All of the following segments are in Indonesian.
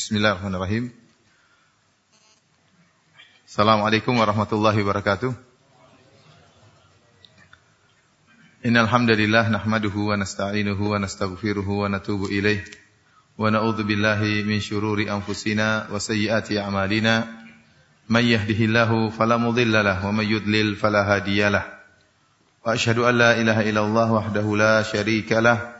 Bismillahirrahmanirrahim. Assalamualaikum warahmatullahi wabarakatuh. Innal hamdalillah nahmaduhu wa nasta'inuhu wa nastaghfiruhu wa natubu ilaih wa na'udzu billahi min shururi anfusina wa sayyiati a'malina may yahdihillahu fala mudilla lahu wa may yudlil fala hadiyalah wa asyhadu an la ilaha illallah wahdahu la syarika lah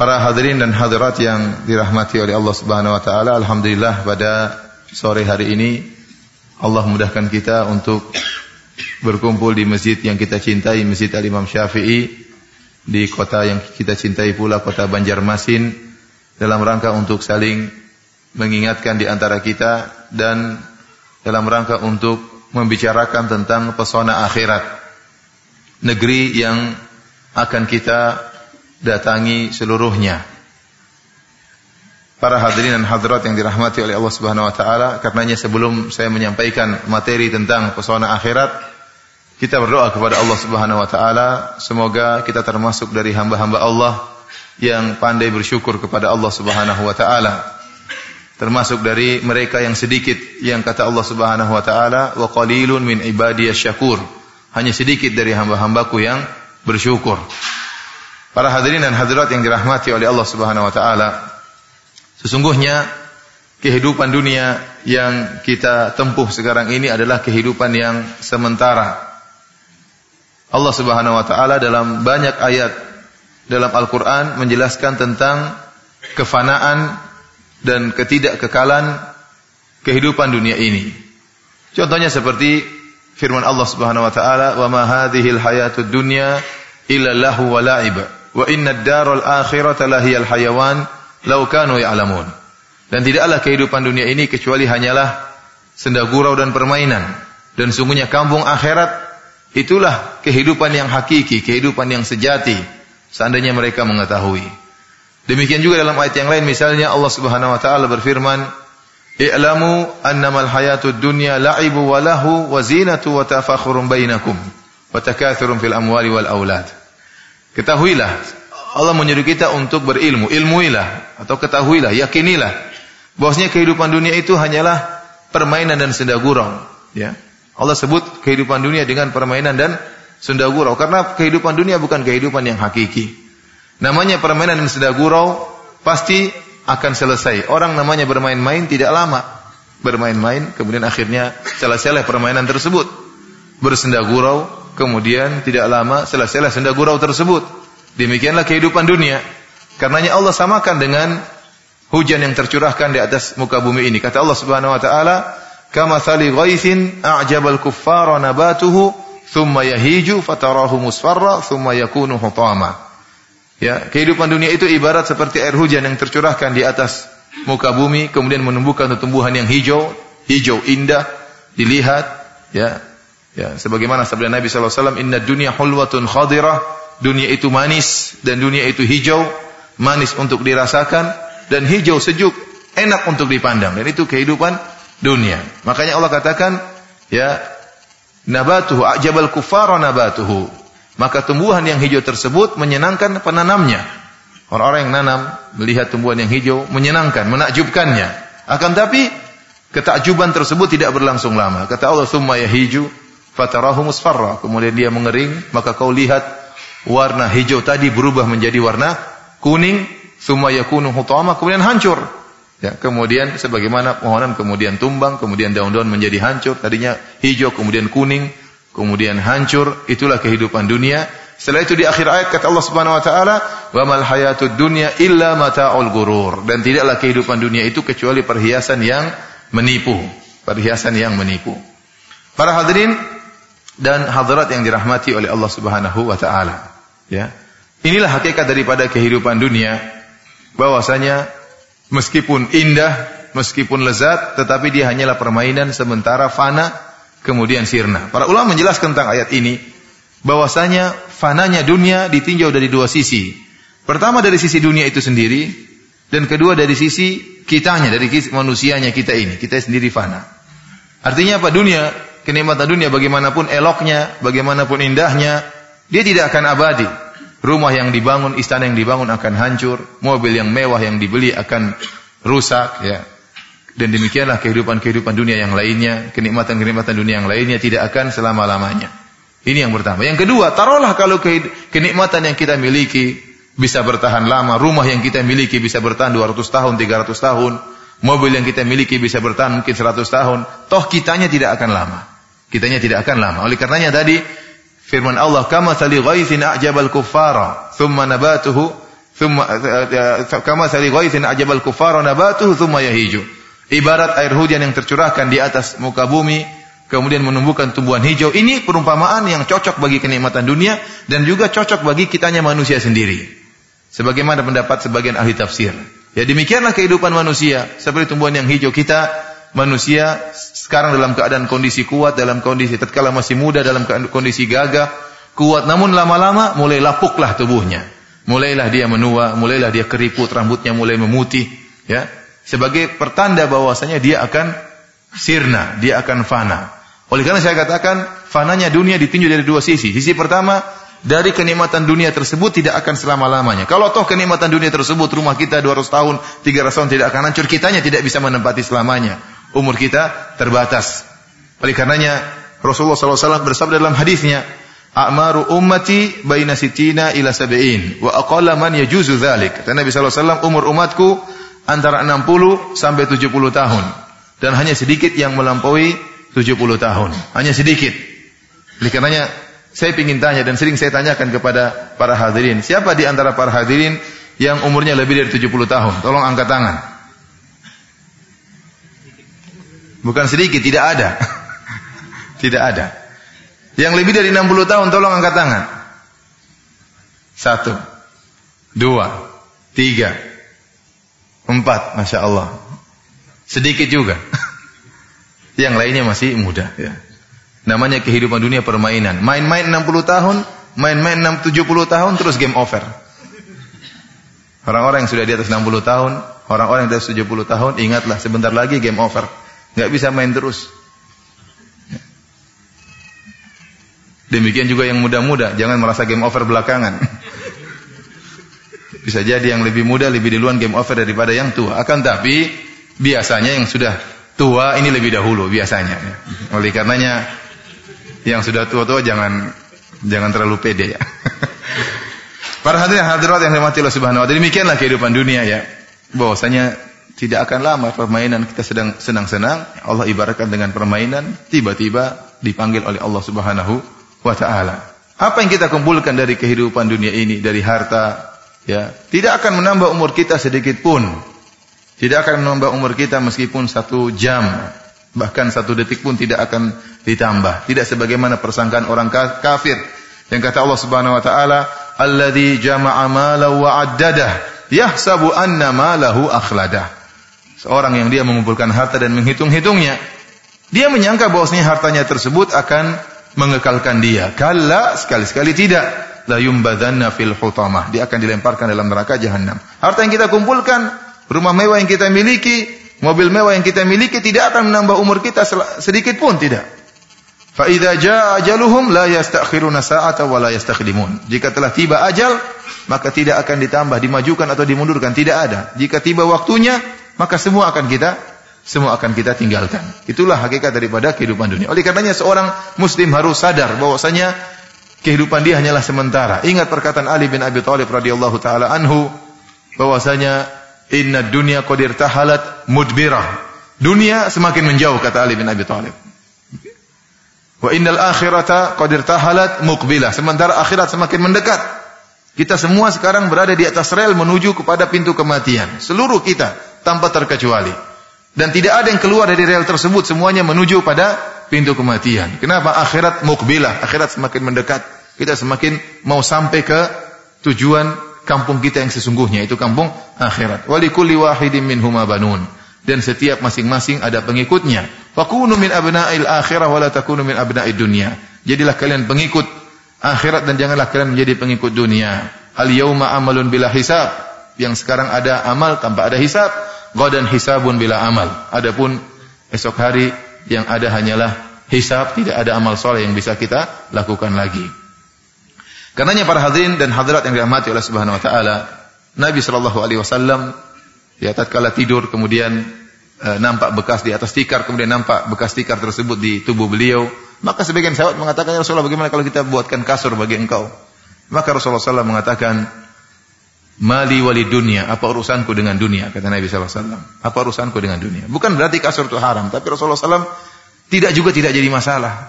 Para hadirin dan hadirat yang dirahmati oleh Allah Subhanahu wa taala, alhamdulillah pada sore hari ini Allah mudahkan kita untuk berkumpul di masjid yang kita cintai, Masjid Al-Imam Syafi'i di kota yang kita cintai pula kota Banjarmasin dalam rangka untuk saling mengingatkan di antara kita dan dalam rangka untuk membicarakan tentang pesona akhirat negeri yang akan kita datangi seluruhnya. Para hadirin dan hadirat yang dirahmati oleh Allah Subhanahu wa taala, karenanya sebelum saya menyampaikan materi tentang pesona akhirat, kita berdoa kepada Allah Subhanahu wa taala semoga kita termasuk dari hamba-hamba Allah yang pandai bersyukur kepada Allah Subhanahu wa taala. Termasuk dari mereka yang sedikit yang kata Allah Subhanahu wa taala wa qalilun min ibadiyasy syakur. Hanya sedikit dari hamba-hambaku yang bersyukur. Para hadirin dan hadirat yang dirahmati oleh Allah Subhanahu wa taala, sesungguhnya kehidupan dunia yang kita tempuh sekarang ini adalah kehidupan yang sementara Allah Subhanahu wa taala dalam banyak ayat dalam Al-Qur'an menjelaskan tentang kefanaan dan ketidakkekalan kehidupan dunia ini. Contohnya seperti firman Allah Subhanahu wa taala, "Wa ma hadhil hayatud dunya illa lahu wa wa inna ad-daral akhirata lahiyal hayawan law kanu ya'lamun." Dan tidaklah kehidupan dunia ini kecuali hanyalah senda gurau dan permainan. Dan sungguhnya kampung akhirat Itulah kehidupan yang hakiki, kehidupan yang sejati. Seandainya mereka mengetahui. Demikian juga dalam ayat yang lain misalnya Allah Subhanahu wa taala berfirman, "I'lamu annamal hayatud dunya la'ibu wa lahu wa zinatu wa tafakhurun bainakum wa takatsurun fil amwali wal aulad." Ketahuilah Allah menyuruh kita untuk berilmu, ilmuilah atau ketahuilah, yakinilah bahwasanya kehidupan dunia itu hanyalah permainan dan senda gurau, ya. Allah sebut kehidupan dunia dengan permainan dan senda gurau karena kehidupan dunia bukan kehidupan yang hakiki. Namanya permainan dan senda gurau pasti akan selesai. Orang namanya bermain-main tidak lama. Bermain-main kemudian akhirnya selesai permainan tersebut. Bersenda gurau kemudian tidak lama selesai senda gurau tersebut. Demikianlah kehidupan dunia. Karenanya Allah samakan dengan hujan yang tercurahkan di atas muka bumi ini. Kata Allah Subhanahu wa taala, kama thali ghaithin a'jabal kuffara nabatuhu thumma yahiju fatarahu musfarra thumma yakunu hutama. Ya, kehidupan dunia itu ibarat seperti air hujan yang tercurahkan di atas muka bumi kemudian menumbuhkan tumbuhan yang hijau, hijau indah dilihat, ya. Ya, sebagaimana sabda Nabi sallallahu alaihi wasallam, "Inna dunya hulwatun khadirah." Dunia itu manis dan dunia itu hijau, manis untuk dirasakan dan hijau sejuk, enak untuk dipandang. Dan itu kehidupan dunia. Makanya Allah katakan, ya, nabatuhu ajabal kufara nabatuhu. Maka tumbuhan yang hijau tersebut menyenangkan penanamnya. Orang-orang yang nanam melihat tumbuhan yang hijau menyenangkan, menakjubkannya. Akan tapi ketakjuban tersebut tidak berlangsung lama. Kata Allah, "Tsumma yahiju fatarahu musfarra." Kemudian dia mengering, maka kau lihat warna hijau tadi berubah menjadi warna kuning, "Tsumma yakunu hutama," kemudian hancur. Ya, kemudian sebagaimana pohonan kemudian tumbang, kemudian daun-daun menjadi hancur, tadinya hijau kemudian kuning, kemudian hancur, itulah kehidupan dunia Setelah itu di akhir ayat kata Allah Subhanahu wa taala, "Wa mal hayatud dunya illa mata'ul gurur." Dan tidaklah kehidupan dunia itu kecuali perhiasan yang menipu, perhiasan yang menipu. Para hadirin dan hadirat yang dirahmati oleh Allah Subhanahu wa taala, ya. Inilah hakikat daripada kehidupan dunia bahwasanya meskipun indah, meskipun lezat, tetapi dia hanyalah permainan sementara fana kemudian sirna. Para ulama menjelaskan tentang ayat ini bahwasanya fananya dunia ditinjau dari dua sisi. Pertama dari sisi dunia itu sendiri dan kedua dari sisi kitanya, dari manusianya kita ini, kita sendiri fana. Artinya apa? Dunia, kenikmatan dunia bagaimanapun eloknya, bagaimanapun indahnya, dia tidak akan abadi. Rumah yang dibangun, istana yang dibangun akan hancur, mobil yang mewah yang dibeli akan rusak, ya. Dan demikianlah kehidupan-kehidupan dunia yang lainnya, kenikmatan-kenikmatan dunia yang lainnya tidak akan selama-lamanya. Ini yang pertama. Yang kedua, taruhlah kalau kenikmatan yang kita miliki bisa bertahan lama, rumah yang kita miliki bisa bertahan 200 tahun, 300 tahun, mobil yang kita miliki bisa bertahan mungkin 100 tahun, toh kitanya tidak akan lama. Kitanya tidak akan lama. Oleh karenanya tadi firman Allah, "Kama sali ghaithin a'jabal kuffara, thumma nabatuhu, thumma kama sali ghaithin a'jabal kuffara nabatuhu thumma yahiju." Ibarat air hujan yang tercurahkan di atas muka bumi, kemudian menumbuhkan tumbuhan hijau. Ini perumpamaan yang cocok bagi kenikmatan dunia dan juga cocok bagi kitanya manusia sendiri. Sebagaimana pendapat sebagian ahli tafsir. Ya demikianlah kehidupan manusia seperti tumbuhan yang hijau kita manusia sekarang dalam keadaan kondisi kuat, dalam kondisi tatkala masih muda dalam kondisi gagah, kuat namun lama-lama mulai lapuklah tubuhnya. Mulailah dia menua, mulailah dia keriput, rambutnya mulai memutih, ya. Sebagai pertanda bahwasanya dia akan sirna, dia akan fana. Oleh karena saya katakan, fananya dunia ditinjau dari dua sisi. Sisi pertama, dari kenikmatan dunia tersebut tidak akan selama-lamanya. Kalau toh kenikmatan dunia tersebut, rumah kita 200 tahun, 300 tahun tidak akan hancur, kitanya tidak bisa menempati selamanya. Umur kita terbatas. Oleh karenanya, Rasulullah SAW bersabda dalam hadisnya, A'maru ummati baina sitina ila sab'in wa aqalla man yajuzu dzalik. Kata Nabi SAW, umur umatku antara 60 sampai 70 tahun dan hanya sedikit yang melampaui 70 tahun. Hanya sedikit. Oleh karenanya saya ingin tanya dan sering saya tanyakan kepada para hadirin, siapa di antara para hadirin yang umurnya lebih dari 70 tahun? Tolong angkat tangan. Bukan sedikit, tidak ada. tidak ada. Yang lebih dari 60 tahun tolong angkat tangan. Satu. Dua. Tiga. Empat. Masya Allah. Sedikit juga. Yang lainnya masih muda. Ya. Namanya kehidupan dunia permainan. Main-main 60 tahun, main-main 70 tahun, terus game over. Orang-orang yang sudah di atas 60 tahun, orang-orang yang di atas 70 tahun, ingatlah sebentar lagi game over. Nggak bisa main terus. Demikian juga yang muda-muda, jangan merasa game over belakangan. Bisa jadi yang lebih muda lebih duluan game over daripada yang tua. Akan tapi biasanya yang sudah tua ini lebih dahulu biasanya. Oleh karenanya yang sudah tua-tua jangan jangan terlalu pede ya. Para hadirin hadirat yang dirahmati Allah Subhanahu wa taala, demikianlah kehidupan dunia ya. Bahwasanya tidak akan lama permainan kita sedang senang-senang, Allah ibaratkan dengan permainan, tiba-tiba dipanggil oleh Allah Subhanahu wa taala. Apa yang kita kumpulkan dari kehidupan dunia ini, dari harta, ya, tidak akan menambah umur kita sedikit pun. Tidak akan menambah umur kita meskipun satu jam. Bahkan satu detik pun tidak akan ditambah. Tidak sebagaimana persangkaan orang kafir. Yang kata Allah subhanahu wa ta'ala, Alladhi jama'a malahu wa addadah. Yahsabu anna malahu akhladah. Seorang yang dia mengumpulkan harta dan menghitung-hitungnya. Dia menyangka bahwasanya hartanya tersebut akan mengekalkan dia. Kalla sekali-sekali tidak. La yumbadanna fil hutamah. Dia akan dilemparkan dalam neraka jahanam. Harta yang kita kumpulkan Rumah mewah yang kita miliki, mobil mewah yang kita miliki tidak akan menambah umur kita sedikit pun tidak. Fa idza jaa ajaluhum la yastakhiruna sa'ata wa la yastakhdimun. Jika telah tiba ajal, maka tidak akan ditambah, dimajukan atau dimundurkan, tidak ada. Jika tiba waktunya, maka semua akan kita semua akan kita tinggalkan. Itulah hakikat daripada kehidupan dunia. Oleh karenanya seorang muslim harus sadar bahwasanya kehidupan dia hanyalah sementara. Ingat perkataan Ali bin Abi Thalib radhiyallahu taala anhu bahwasanya Inna dunia qadir tahalat mudbirah. Dunia semakin menjauh kata Ali bin Abi Thalib. Wa innal akhirata qad irtahalat muqbilah. Sementara akhirat semakin mendekat. Kita semua sekarang berada di atas rel menuju kepada pintu kematian. Seluruh kita tanpa terkecuali. Dan tidak ada yang keluar dari rel tersebut, semuanya menuju pada pintu kematian. Kenapa? Akhirat mukbilah, akhirat semakin mendekat. Kita semakin mau sampai ke tujuan kampung kita yang sesungguhnya, itu kampung akhirat. Walikulli wahidin minhuma banun. Dan setiap masing-masing ada pengikutnya. Fakunu min abna'il akhirah wa la takunu min abna'id dunya. Jadilah kalian pengikut akhirat dan janganlah kalian menjadi pengikut dunia. Al yauma amalun bila hisab. Yang sekarang ada amal tanpa ada hisab Gadan hisabun bila amal. Adapun esok hari yang ada hanyalah hisab, tidak ada amal soleh yang bisa kita lakukan lagi. Karenanya para hadirin dan hadirat yang dirahmati oleh Subhanahu wa taala, Nabi sallallahu alaihi wasallam ya tatkala tidur kemudian e, nampak bekas di atas tikar, kemudian nampak bekas tikar tersebut di tubuh beliau, maka sebagian sahabat mengatakan, "Ya Rasulullah, bagaimana kalau kita buatkan kasur bagi engkau?" Maka Rasulullah SAW mengatakan, Mali wali dunia, apa urusanku dengan dunia? Kata Nabi SAW. Apa urusanku dengan dunia? Bukan berarti kasur itu haram, tapi Rasulullah SAW tidak juga tidak jadi masalah.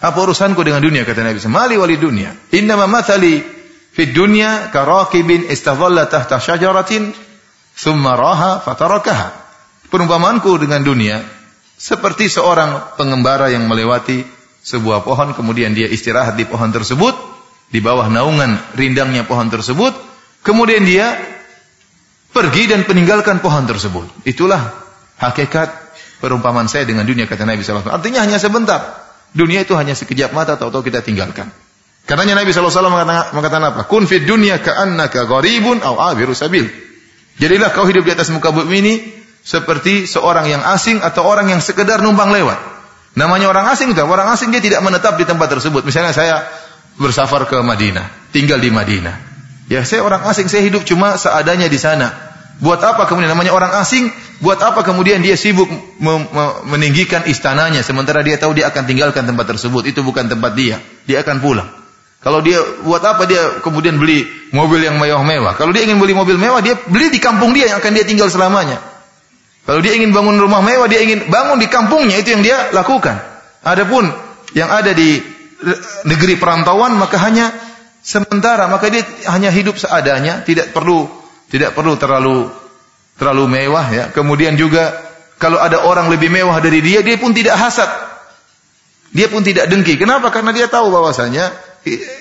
Apa urusanku dengan dunia? Kata Nabi SAW. Mali wali dunia. Innama mathali fid dunya karakibin istadhalla tahta syajaratin thumma raha fatarakaha. Perumpamanku dengan dunia seperti seorang pengembara yang melewati sebuah pohon kemudian dia istirahat di pohon tersebut di bawah naungan rindangnya pohon tersebut, kemudian dia pergi dan meninggalkan pohon tersebut. Itulah hakikat perumpamaan saya dengan dunia kata Nabi SAW. Artinya hanya sebentar. Dunia itu hanya sekejap mata atau kita tinggalkan. Karena Nabi SAW mengatakan apa? Kun fid dunya ka'annaka gharibun au abiru sabil. Jadilah kau hidup di atas muka bumi ini seperti seorang yang asing atau orang yang sekedar numpang lewat. Namanya orang asing itu, orang asing dia tidak menetap di tempat tersebut. Misalnya saya bersafar ke Madinah, tinggal di Madinah. Ya, saya orang asing, saya hidup cuma seadanya di sana. Buat apa kemudian namanya orang asing? Buat apa kemudian dia sibuk meninggikan istananya sementara dia tahu dia akan tinggalkan tempat tersebut. Itu bukan tempat dia. Dia akan pulang. Kalau dia buat apa dia kemudian beli mobil yang mewah-mewah? Kalau dia ingin beli mobil mewah, dia beli di kampung dia yang akan dia tinggal selamanya. Kalau dia ingin bangun rumah mewah, dia ingin bangun di kampungnya, itu yang dia lakukan. Adapun yang ada di negeri perantauan maka hanya sementara maka dia hanya hidup seadanya tidak perlu tidak perlu terlalu terlalu mewah ya. Kemudian juga kalau ada orang lebih mewah dari dia dia pun tidak hasad. Dia pun tidak dengki. Kenapa? Karena dia tahu bahwasanya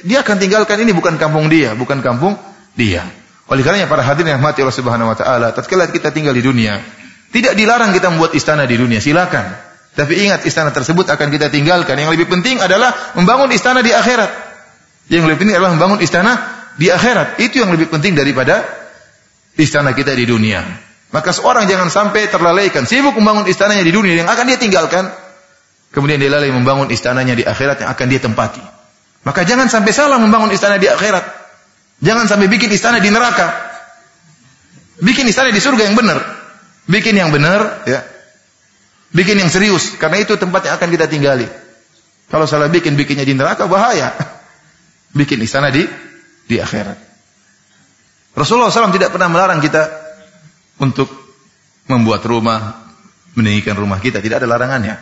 dia akan tinggalkan ini bukan kampung dia bukan kampung dia. Oleh karenanya para hadirin yang mati Allah Subhanahu wa taala tatkala kita tinggal di dunia tidak dilarang kita membuat istana di dunia silakan. Tapi ingat istana tersebut akan kita tinggalkan. Yang lebih penting adalah membangun istana di akhirat. Yang lebih penting adalah membangun istana di akhirat. Itu yang lebih penting daripada istana kita di dunia. Maka seorang jangan sampai terlalaikan sibuk membangun istananya di dunia yang akan dia tinggalkan. Kemudian dia lalai membangun istananya di akhirat yang akan dia tempati. Maka jangan sampai salah membangun istana di akhirat. Jangan sampai bikin istana di neraka. Bikin istana di surga yang benar. Bikin yang benar, ya. Bikin yang serius, karena itu tempat yang akan kita tinggali. Kalau salah bikin, bikinnya di neraka bahaya. Bikin istana di di akhirat. Rasulullah SAW tidak pernah melarang kita untuk membuat rumah, meninggikan rumah kita. Tidak ada larangannya.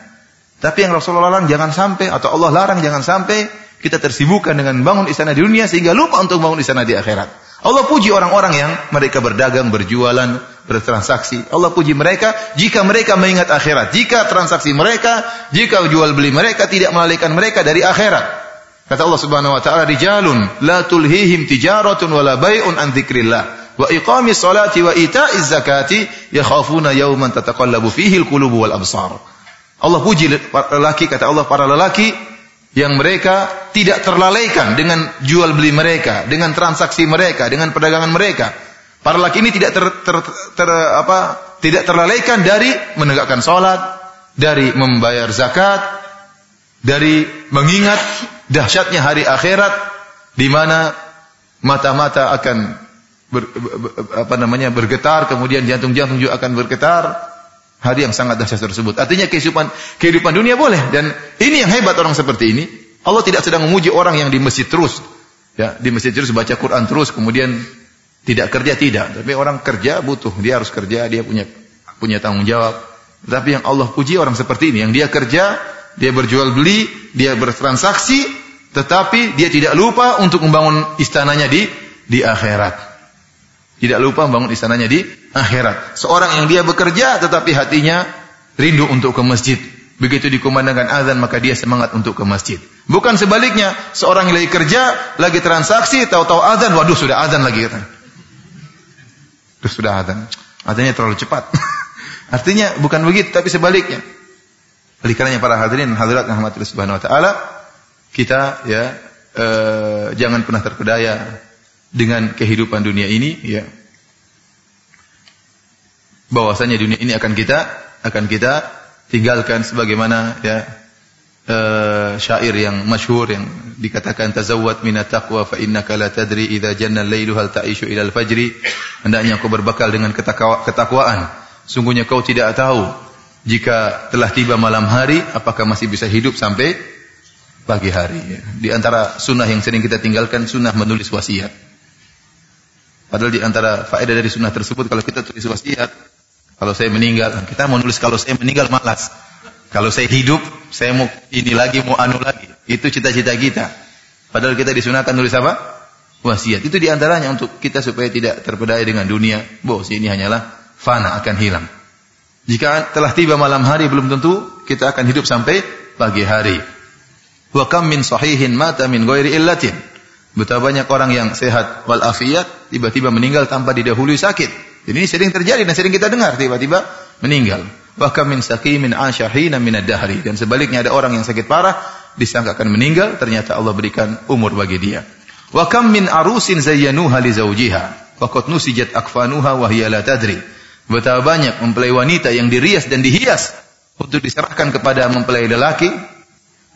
Tapi yang Rasulullah larang jangan sampai, atau Allah larang jangan sampai kita tersibukkan dengan bangun istana di dunia sehingga lupa untuk bangun istana di akhirat. Allah puji orang-orang yang mereka berdagang, berjualan, bertransaksi. Allah puji mereka jika mereka mengingat akhirat. Jika transaksi mereka, jika jual beli mereka tidak melalaikan mereka dari akhirat. Kata Allah Subhanahu wa taala, "Rijalun la tulhihim tijaratun wala bai'un an dzikrillah wa iqamis salati wa ita'iz zakati yakhafuna yawman tataqallabu fihi al-qulubu wal absar." Allah puji lelaki kata Allah para lelaki yang mereka tidak terlalaikan dengan jual beli mereka, dengan transaksi mereka, dengan perdagangan mereka. Para laki ini tidak ter, ter, ter, apa, tidak terlalaikan dari menegakkan sholat, dari membayar zakat, dari mengingat dahsyatnya hari akhirat di mana mata-mata akan ber, apa namanya bergetar, kemudian jantung-jantung juga akan bergetar, hari yang sangat dahsyat tersebut. Artinya kehidupan kehidupan dunia boleh dan ini yang hebat orang seperti ini. Allah tidak sedang memuji orang yang di masjid terus. Ya, di masjid terus baca Quran terus kemudian tidak kerja tidak, tapi orang kerja butuh, dia harus kerja, dia punya punya tanggung jawab. Tapi yang Allah puji orang seperti ini, yang dia kerja dia berjual beli, dia bertransaksi, tetapi dia tidak lupa untuk membangun istananya di di akhirat. Tidak lupa membangun istananya di akhirat. Seorang yang dia bekerja tetapi hatinya rindu untuk ke masjid. Begitu dikumandangkan azan maka dia semangat untuk ke masjid. Bukan sebaliknya, seorang yang lagi kerja, lagi transaksi, tahu-tahu azan, waduh sudah azan lagi kata. Sudah azan. Azannya terlalu cepat. Artinya bukan begitu, tapi sebaliknya. Oleh karenanya para hadirin hadirat rahmatillah subhanahu wa taala, kita ya eh, jangan pernah terpedaya dengan kehidupan dunia ini ya. Bahwasanya dunia ini akan kita akan kita tinggalkan sebagaimana ya eh, syair yang masyhur yang dikatakan tazawwad min taqwa fa innaka la tadri idza janna al-lailu hal ta'ishu ila al-fajri hendaknya kau berbakal dengan ketakwaan sungguhnya kau tidak tahu jika telah tiba malam hari, apakah masih bisa hidup sampai pagi hari? Di antara sunnah yang sering kita tinggalkan, sunnah menulis wasiat. Padahal di antara faedah dari sunnah tersebut, kalau kita tulis wasiat, kalau saya meninggal, kita mau nulis kalau saya meninggal malas. Kalau saya hidup, saya mau ini lagi, mau anu lagi. Itu cita-cita kita. Padahal kita disunahkan nulis apa? Wasiat. Itu di antaranya untuk kita supaya tidak terpedaya dengan dunia. Bos, ini hanyalah fana akan hilang. Jika telah tiba malam hari belum tentu kita akan hidup sampai pagi hari. Wa kam min sahihin mata min ghairi illatin. Betapa banyak orang yang sehat wal afiat tiba-tiba meninggal tanpa didahului sakit. Jadi ini sering terjadi dan sering kita dengar tiba-tiba meninggal. Wa kam min saqimin asyahina min ad-dahri dan sebaliknya ada orang yang sakit parah disangkakan meninggal ternyata Allah berikan umur bagi dia. Wa kam min arusin zayyanuha li zawjiha faqad nusijat akfanuha wa hiya la tadri. Betapa banyak mempelai wanita yang dirias dan dihias untuk diserahkan kepada mempelai lelaki,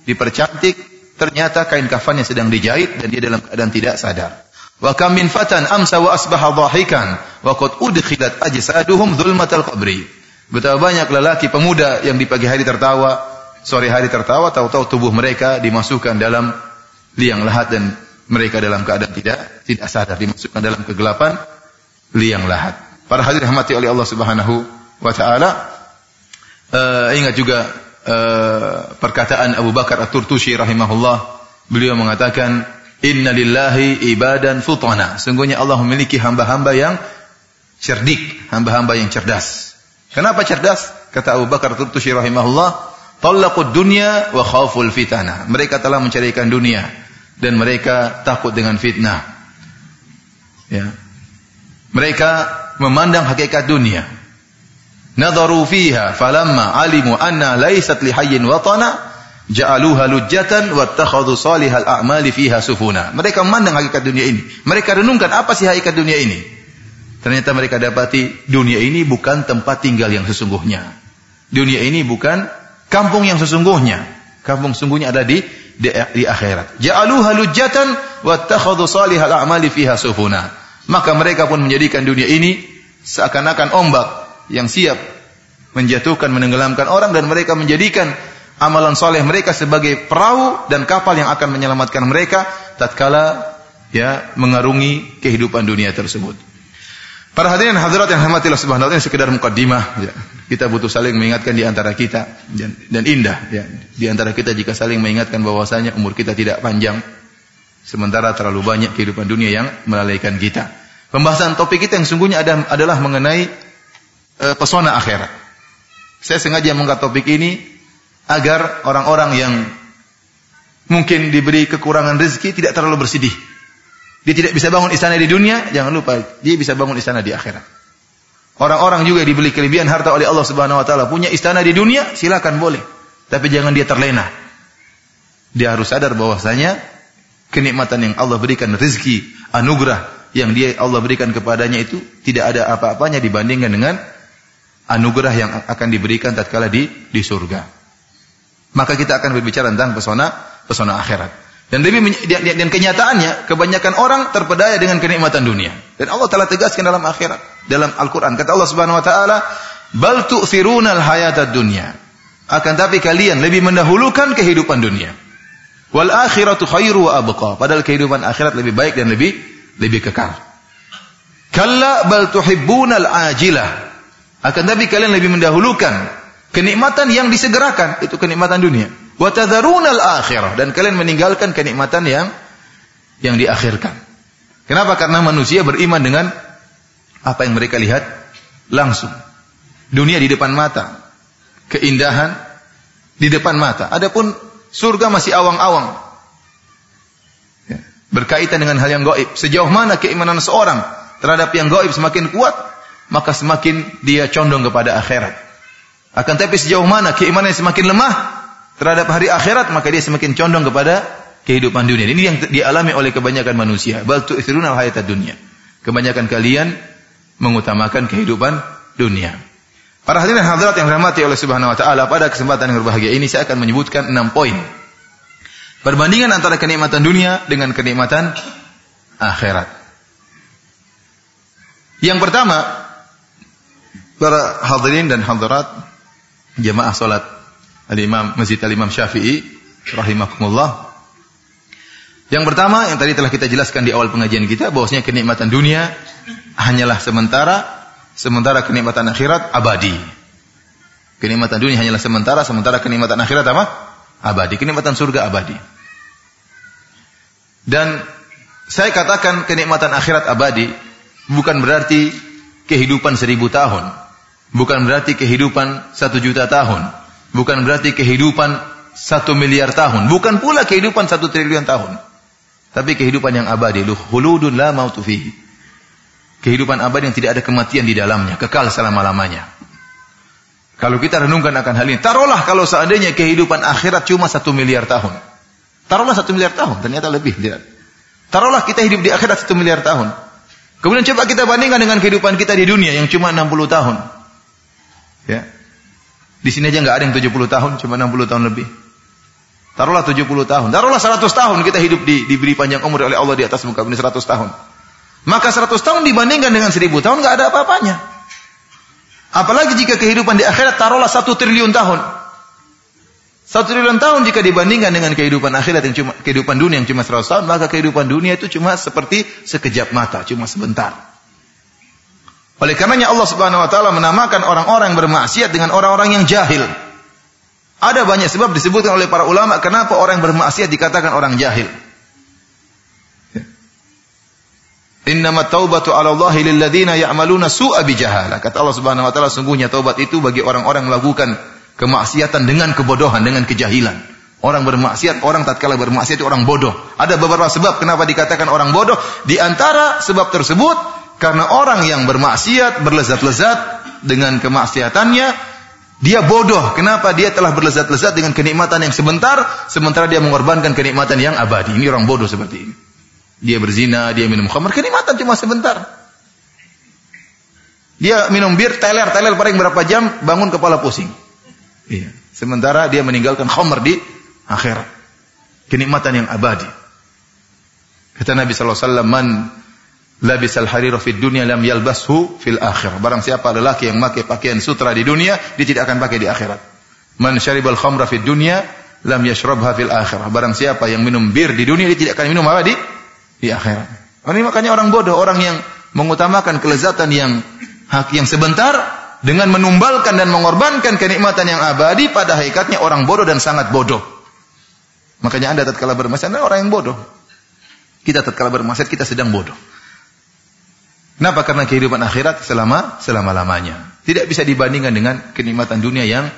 dipercantik, ternyata kain kafannya sedang dijahit dan dia dalam keadaan tidak sadar. Wa kam min fatan amsa wa asbaha dhahikan wa qad udkhilat ajsaduhum dzulmatal qabri. Betapa banyak lelaki pemuda yang di pagi hari tertawa, sore hari tertawa, tahu-tahu tubuh mereka dimasukkan dalam liang lahat dan mereka dalam keadaan tidak tidak sadar dimasukkan dalam kegelapan liang lahat. Para hadirin rahmati oleh Allah Subhanahu wa taala. Uh, ingat juga uh, perkataan Abu Bakar At-Turtusi rahimahullah. Beliau mengatakan, "Inna lillahi ibadan futana." Sungguhnya Allah memiliki hamba-hamba yang cerdik, hamba-hamba yang cerdas. Kenapa cerdas? Kata Abu Bakar At-Turtusi rahimahullah, "Talaqud dunya wa khaful fitana." Mereka telah mencarikan dunia dan mereka takut dengan fitnah. Ya. Mereka memandang hakikat dunia. Nadaru fiha falamma alimu anna laysat lihayyin watana ja'aluha lujjatan wattakhadhu salihal a'mali fiha sufuna. Mereka memandang hakikat dunia ini. Mereka renungkan apa sih hakikat dunia ini? Ternyata mereka dapati dunia ini bukan tempat tinggal yang sesungguhnya. Dunia ini bukan kampung yang sesungguhnya. Kampung sungguhnya ada di di, di akhirat. Ja'aluha lujjatan wattakhadhu salihal a'mali fiha sufuna. Maka mereka pun menjadikan dunia ini seakan-akan ombak yang siap menjatuhkan, menenggelamkan orang dan mereka menjadikan amalan soleh mereka sebagai perahu dan kapal yang akan menyelamatkan mereka tatkala ya mengarungi kehidupan dunia tersebut. Para hadirin hadirat yang rahmatillah subhanahu wa taala sekedar mukaddimah ya. Kita butuh saling mengingatkan di antara kita dan, dan indah ya. Di antara kita jika saling mengingatkan bahwasanya umur kita tidak panjang Sementara terlalu banyak kehidupan dunia yang melalaikan kita. Pembahasan topik kita yang sungguhnya ada, adalah mengenai e, pesona akhirat. Saya sengaja mengangkat topik ini agar orang-orang yang mungkin diberi kekurangan rezeki tidak terlalu bersedih. Dia tidak bisa bangun istana di dunia, jangan lupa dia bisa bangun istana di akhirat. Orang-orang juga diberi kelebihan harta oleh Allah Subhanahu wa taala, punya istana di dunia, silakan boleh. Tapi jangan dia terlena. Dia harus sadar bahwasanya kenikmatan yang Allah berikan rezeki, anugerah yang dia Allah berikan kepadanya itu tidak ada apa-apanya dibandingkan dengan anugerah yang akan diberikan tatkala di di surga. Maka kita akan berbicara tentang pesona pesona akhirat. Dan lebih dan, kenyataannya kebanyakan orang terpedaya dengan kenikmatan dunia. Dan Allah telah tegaskan dalam akhirat, dalam Al-Qur'an. Kata Allah Subhanahu wa taala, "Bal tu'thirunal hayatad dunya." Akan tapi kalian lebih mendahulukan kehidupan dunia. Wal akhiratu khairu wa abqa. Padahal kehidupan akhirat lebih baik dan lebih lebih kekal. Kalla bal tuhibbunal ajilah. Akan tapi kalian lebih mendahulukan kenikmatan yang disegerakan, itu kenikmatan dunia. Wa tadharunal akhirah dan kalian meninggalkan kenikmatan yang yang diakhirkan. Kenapa? Karena manusia beriman dengan apa yang mereka lihat langsung. Dunia di depan mata, keindahan di depan mata. Adapun surga masih awang-awang. Ya. Berkaitan dengan hal yang gaib. Sejauh mana keimanan seorang terhadap yang gaib semakin kuat, maka semakin dia condong kepada akhirat. Akan tapi sejauh mana keimanan semakin lemah terhadap hari akhirat, maka dia semakin condong kepada kehidupan dunia. Ini yang dialami oleh kebanyakan manusia. Bal tu'thiruna al-hayata dunia. Kebanyakan kalian mengutamakan kehidupan dunia. Para hadirin hadirat yang dirahmati oleh Subhanahu wa taala, pada kesempatan yang berbahagia ini saya akan menyebutkan enam poin. Perbandingan antara kenikmatan dunia dengan kenikmatan akhirat. Yang pertama, para hadirin dan hadirat jemaah salat Al-Imam Masjid Al-Imam Syafi'i rahimakumullah. Yang pertama yang tadi telah kita jelaskan di awal pengajian kita bahwasanya kenikmatan dunia hanyalah sementara, sementara kenikmatan akhirat abadi. Kenikmatan dunia hanyalah sementara, sementara kenikmatan akhirat apa? Abadi. Kenikmatan surga abadi. Dan saya katakan kenikmatan akhirat abadi bukan berarti kehidupan seribu tahun. Bukan berarti kehidupan satu juta tahun. Bukan berarti kehidupan satu miliar tahun. Bukan pula kehidupan satu triliun tahun. Tapi kehidupan yang abadi. Huludun la mautu fihi Kehidupan abadi yang tidak ada kematian di dalamnya, kekal selama-lamanya. Kalau kita renungkan akan hal ini, taruhlah kalau seandainya kehidupan akhirat cuma satu miliar tahun. Taruhlah satu miliar tahun, ternyata lebih. Taruhlah kita hidup di akhirat satu miliar tahun. Kemudian coba kita bandingkan dengan kehidupan kita di dunia yang cuma 60 tahun. Ya. Di sini aja nggak ada yang 70 tahun, cuma 60 tahun lebih. Taruhlah 70 tahun. Taruhlah 100 tahun kita hidup di, diberi panjang umur oleh Allah di atas muka bumi 100 tahun. Maka 100 tahun dibandingkan dengan 1000 tahun nggak ada apa-apanya. Apalagi jika kehidupan di akhirat taruhlah satu triliun tahun. Satu triliun tahun jika dibandingkan dengan kehidupan akhirat yang cuma kehidupan dunia yang cuma 100 tahun, maka kehidupan dunia itu cuma seperti sekejap mata, cuma sebentar. Oleh karenanya Allah Subhanahu wa taala menamakan orang-orang bermaksiat dengan orang-orang yang jahil. Ada banyak sebab disebutkan oleh para ulama kenapa orang yang bermaksiat dikatakan orang jahil. Innama taubatu 'ala Allahi lil ladzina ya'maluna su'a bijahalah. Kata Allah Subhanahu wa taala sungguhnya taubat itu bagi orang-orang melakukan kemaksiatan dengan kebodohan, dengan kejahilan. Orang bermaksiat, orang tatkala bermaksiat itu orang bodoh. Ada beberapa sebab kenapa dikatakan orang bodoh. Di antara sebab tersebut karena orang yang bermaksiat, berlezat-lezat dengan kemaksiatannya, dia bodoh. Kenapa dia telah berlezat-lezat dengan kenikmatan yang sebentar, sementara dia mengorbankan kenikmatan yang abadi. Ini orang bodoh seperti ini. Dia berzina, dia minum khamar, kenikmatan cuma sebentar. Dia minum bir, teler, teler paling berapa jam, bangun kepala pusing. Iya. Sementara dia meninggalkan khamar di akhirat. Kenikmatan yang abadi. Kata Nabi SAW, Man labis al-harira fid dunya lam yalbashu fil akhir. Barang siapa lelaki yang memakai pakaian sutra di dunia, dia tidak akan pakai di akhirat. Man syaribal khamra fid dunya lam yashrabha fil akhir. Barang siapa yang minum bir di dunia, dia tidak akan minum apa di di akhirat. Ini makanya orang bodoh, orang yang mengutamakan kelezatan yang hak yang sebentar dengan menumbalkan dan mengorbankan kenikmatan yang abadi pada hakikatnya orang bodoh dan sangat bodoh. Makanya Anda tatkala bermaksiat orang yang bodoh. Kita tatkala bermaksiat kita sedang bodoh. Kenapa? Karena kehidupan akhirat selama selama-lamanya. Tidak bisa dibandingkan dengan kenikmatan dunia yang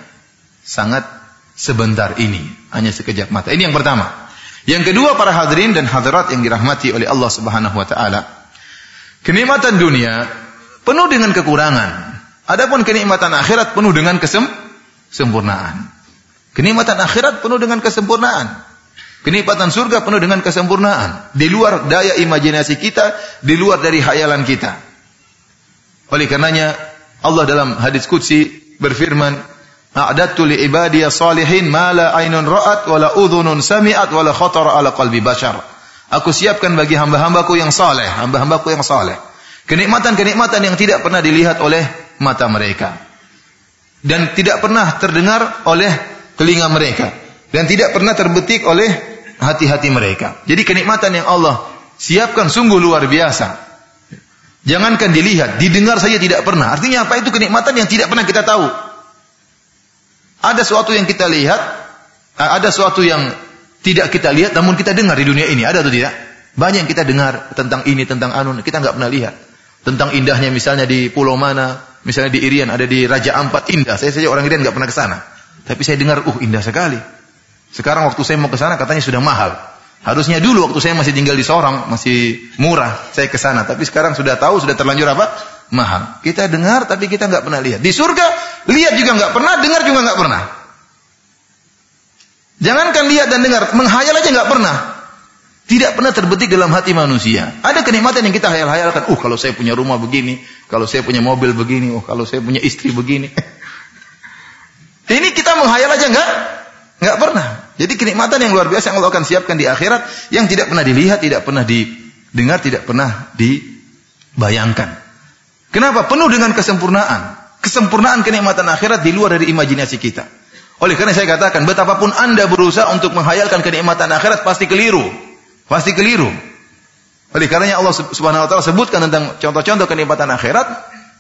sangat sebentar ini, hanya sekejap mata. Ini yang pertama. Yang kedua para hadirin dan hadirat yang dirahmati oleh Allah Subhanahu wa taala. Kenikmatan dunia penuh dengan kekurangan. Adapun kenikmatan akhirat penuh dengan kesempurnaan. Kenikmatan akhirat penuh dengan kesempurnaan. Kenikmatan surga penuh dengan kesempurnaan. Di luar daya imajinasi kita, di luar dari hayalan kita. Oleh karenanya Allah dalam hadis qudsi berfirman, A'dattu li ibadiya salihin ma la ainun ra'at wa la udhunun sami'at wa la khatara ala qalbi bashar. Aku siapkan bagi hamba-hambaku yang saleh, hamba-hambaku yang saleh. Kenikmatan-kenikmatan yang tidak pernah dilihat oleh mata mereka. Dan tidak pernah terdengar oleh telinga mereka. Dan tidak pernah terbetik oleh hati-hati mereka. Jadi kenikmatan yang Allah siapkan sungguh luar biasa. Jangankan dilihat, didengar saja tidak pernah. Artinya apa itu kenikmatan yang tidak pernah kita tahu. Ada sesuatu yang kita lihat, ada suatu yang tidak kita lihat namun kita dengar di dunia ini. Ada atau tidak? Banyak yang kita dengar tentang ini, tentang anu, kita nggak pernah lihat. Tentang indahnya misalnya di pulau mana, misalnya di Irian, ada di Raja Ampat, indah. Saya saja orang Irian nggak pernah ke sana. Tapi saya dengar, uh indah sekali. Sekarang waktu saya mau ke sana katanya sudah mahal. Harusnya dulu waktu saya masih tinggal di Sorong, masih murah, saya ke sana. Tapi sekarang sudah tahu, sudah terlanjur apa? Mahal. Kita dengar tapi kita nggak pernah lihat. Di surga, lihat juga nggak pernah, dengar juga nggak pernah. Jangankan lihat dan dengar, menghayal aja nggak pernah. Tidak pernah terbetik dalam hati manusia. Ada kenikmatan yang kita hayal-hayalkan. Uh, kalau saya punya rumah begini, kalau saya punya mobil begini, oh kalau saya punya istri begini. Ini kita menghayal aja nggak, nggak pernah. Jadi kenikmatan yang luar biasa yang Allah akan siapkan di akhirat yang tidak pernah dilihat, tidak pernah didengar, tidak pernah dibayangkan. Kenapa? Penuh dengan kesempurnaan. Kesempurnaan kenikmatan akhirat di luar dari imajinasi kita. Oleh karena saya katakan, betapapun Anda berusaha untuk menghayalkan kenikmatan akhirat pasti keliru. Pasti keliru. Oleh karenanya Allah Subhanahu wa taala sebutkan tentang contoh-contoh kenikmatan akhirat,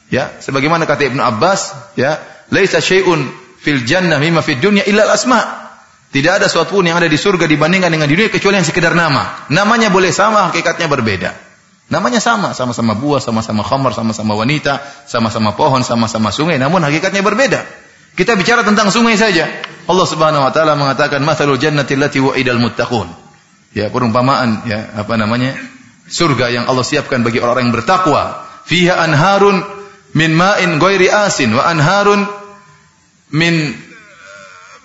ya, sebagaimana kata Ibnu Abbas, ya, laisa syai'un fil jannah mimma fid dunya illa al-asma'. Tidak ada sesuatu pun yang ada di surga dibandingkan dengan di dunia kecuali yang sekedar nama. Namanya boleh sama, hakikatnya berbeda. Namanya sama, sama-sama buah, sama-sama khamar, sama-sama wanita, sama-sama pohon, sama-sama sungai, namun hakikatnya berbeda. Kita bicara tentang sungai saja. Allah Subhanahu wa taala mengatakan mathalul jannati allati wa'idal muttaqun. Ya, perumpamaan ya, apa namanya? Surga yang Allah siapkan bagi orang-orang yang bertakwa. Fiha anharun min ma'in ghairi asin wa anharun min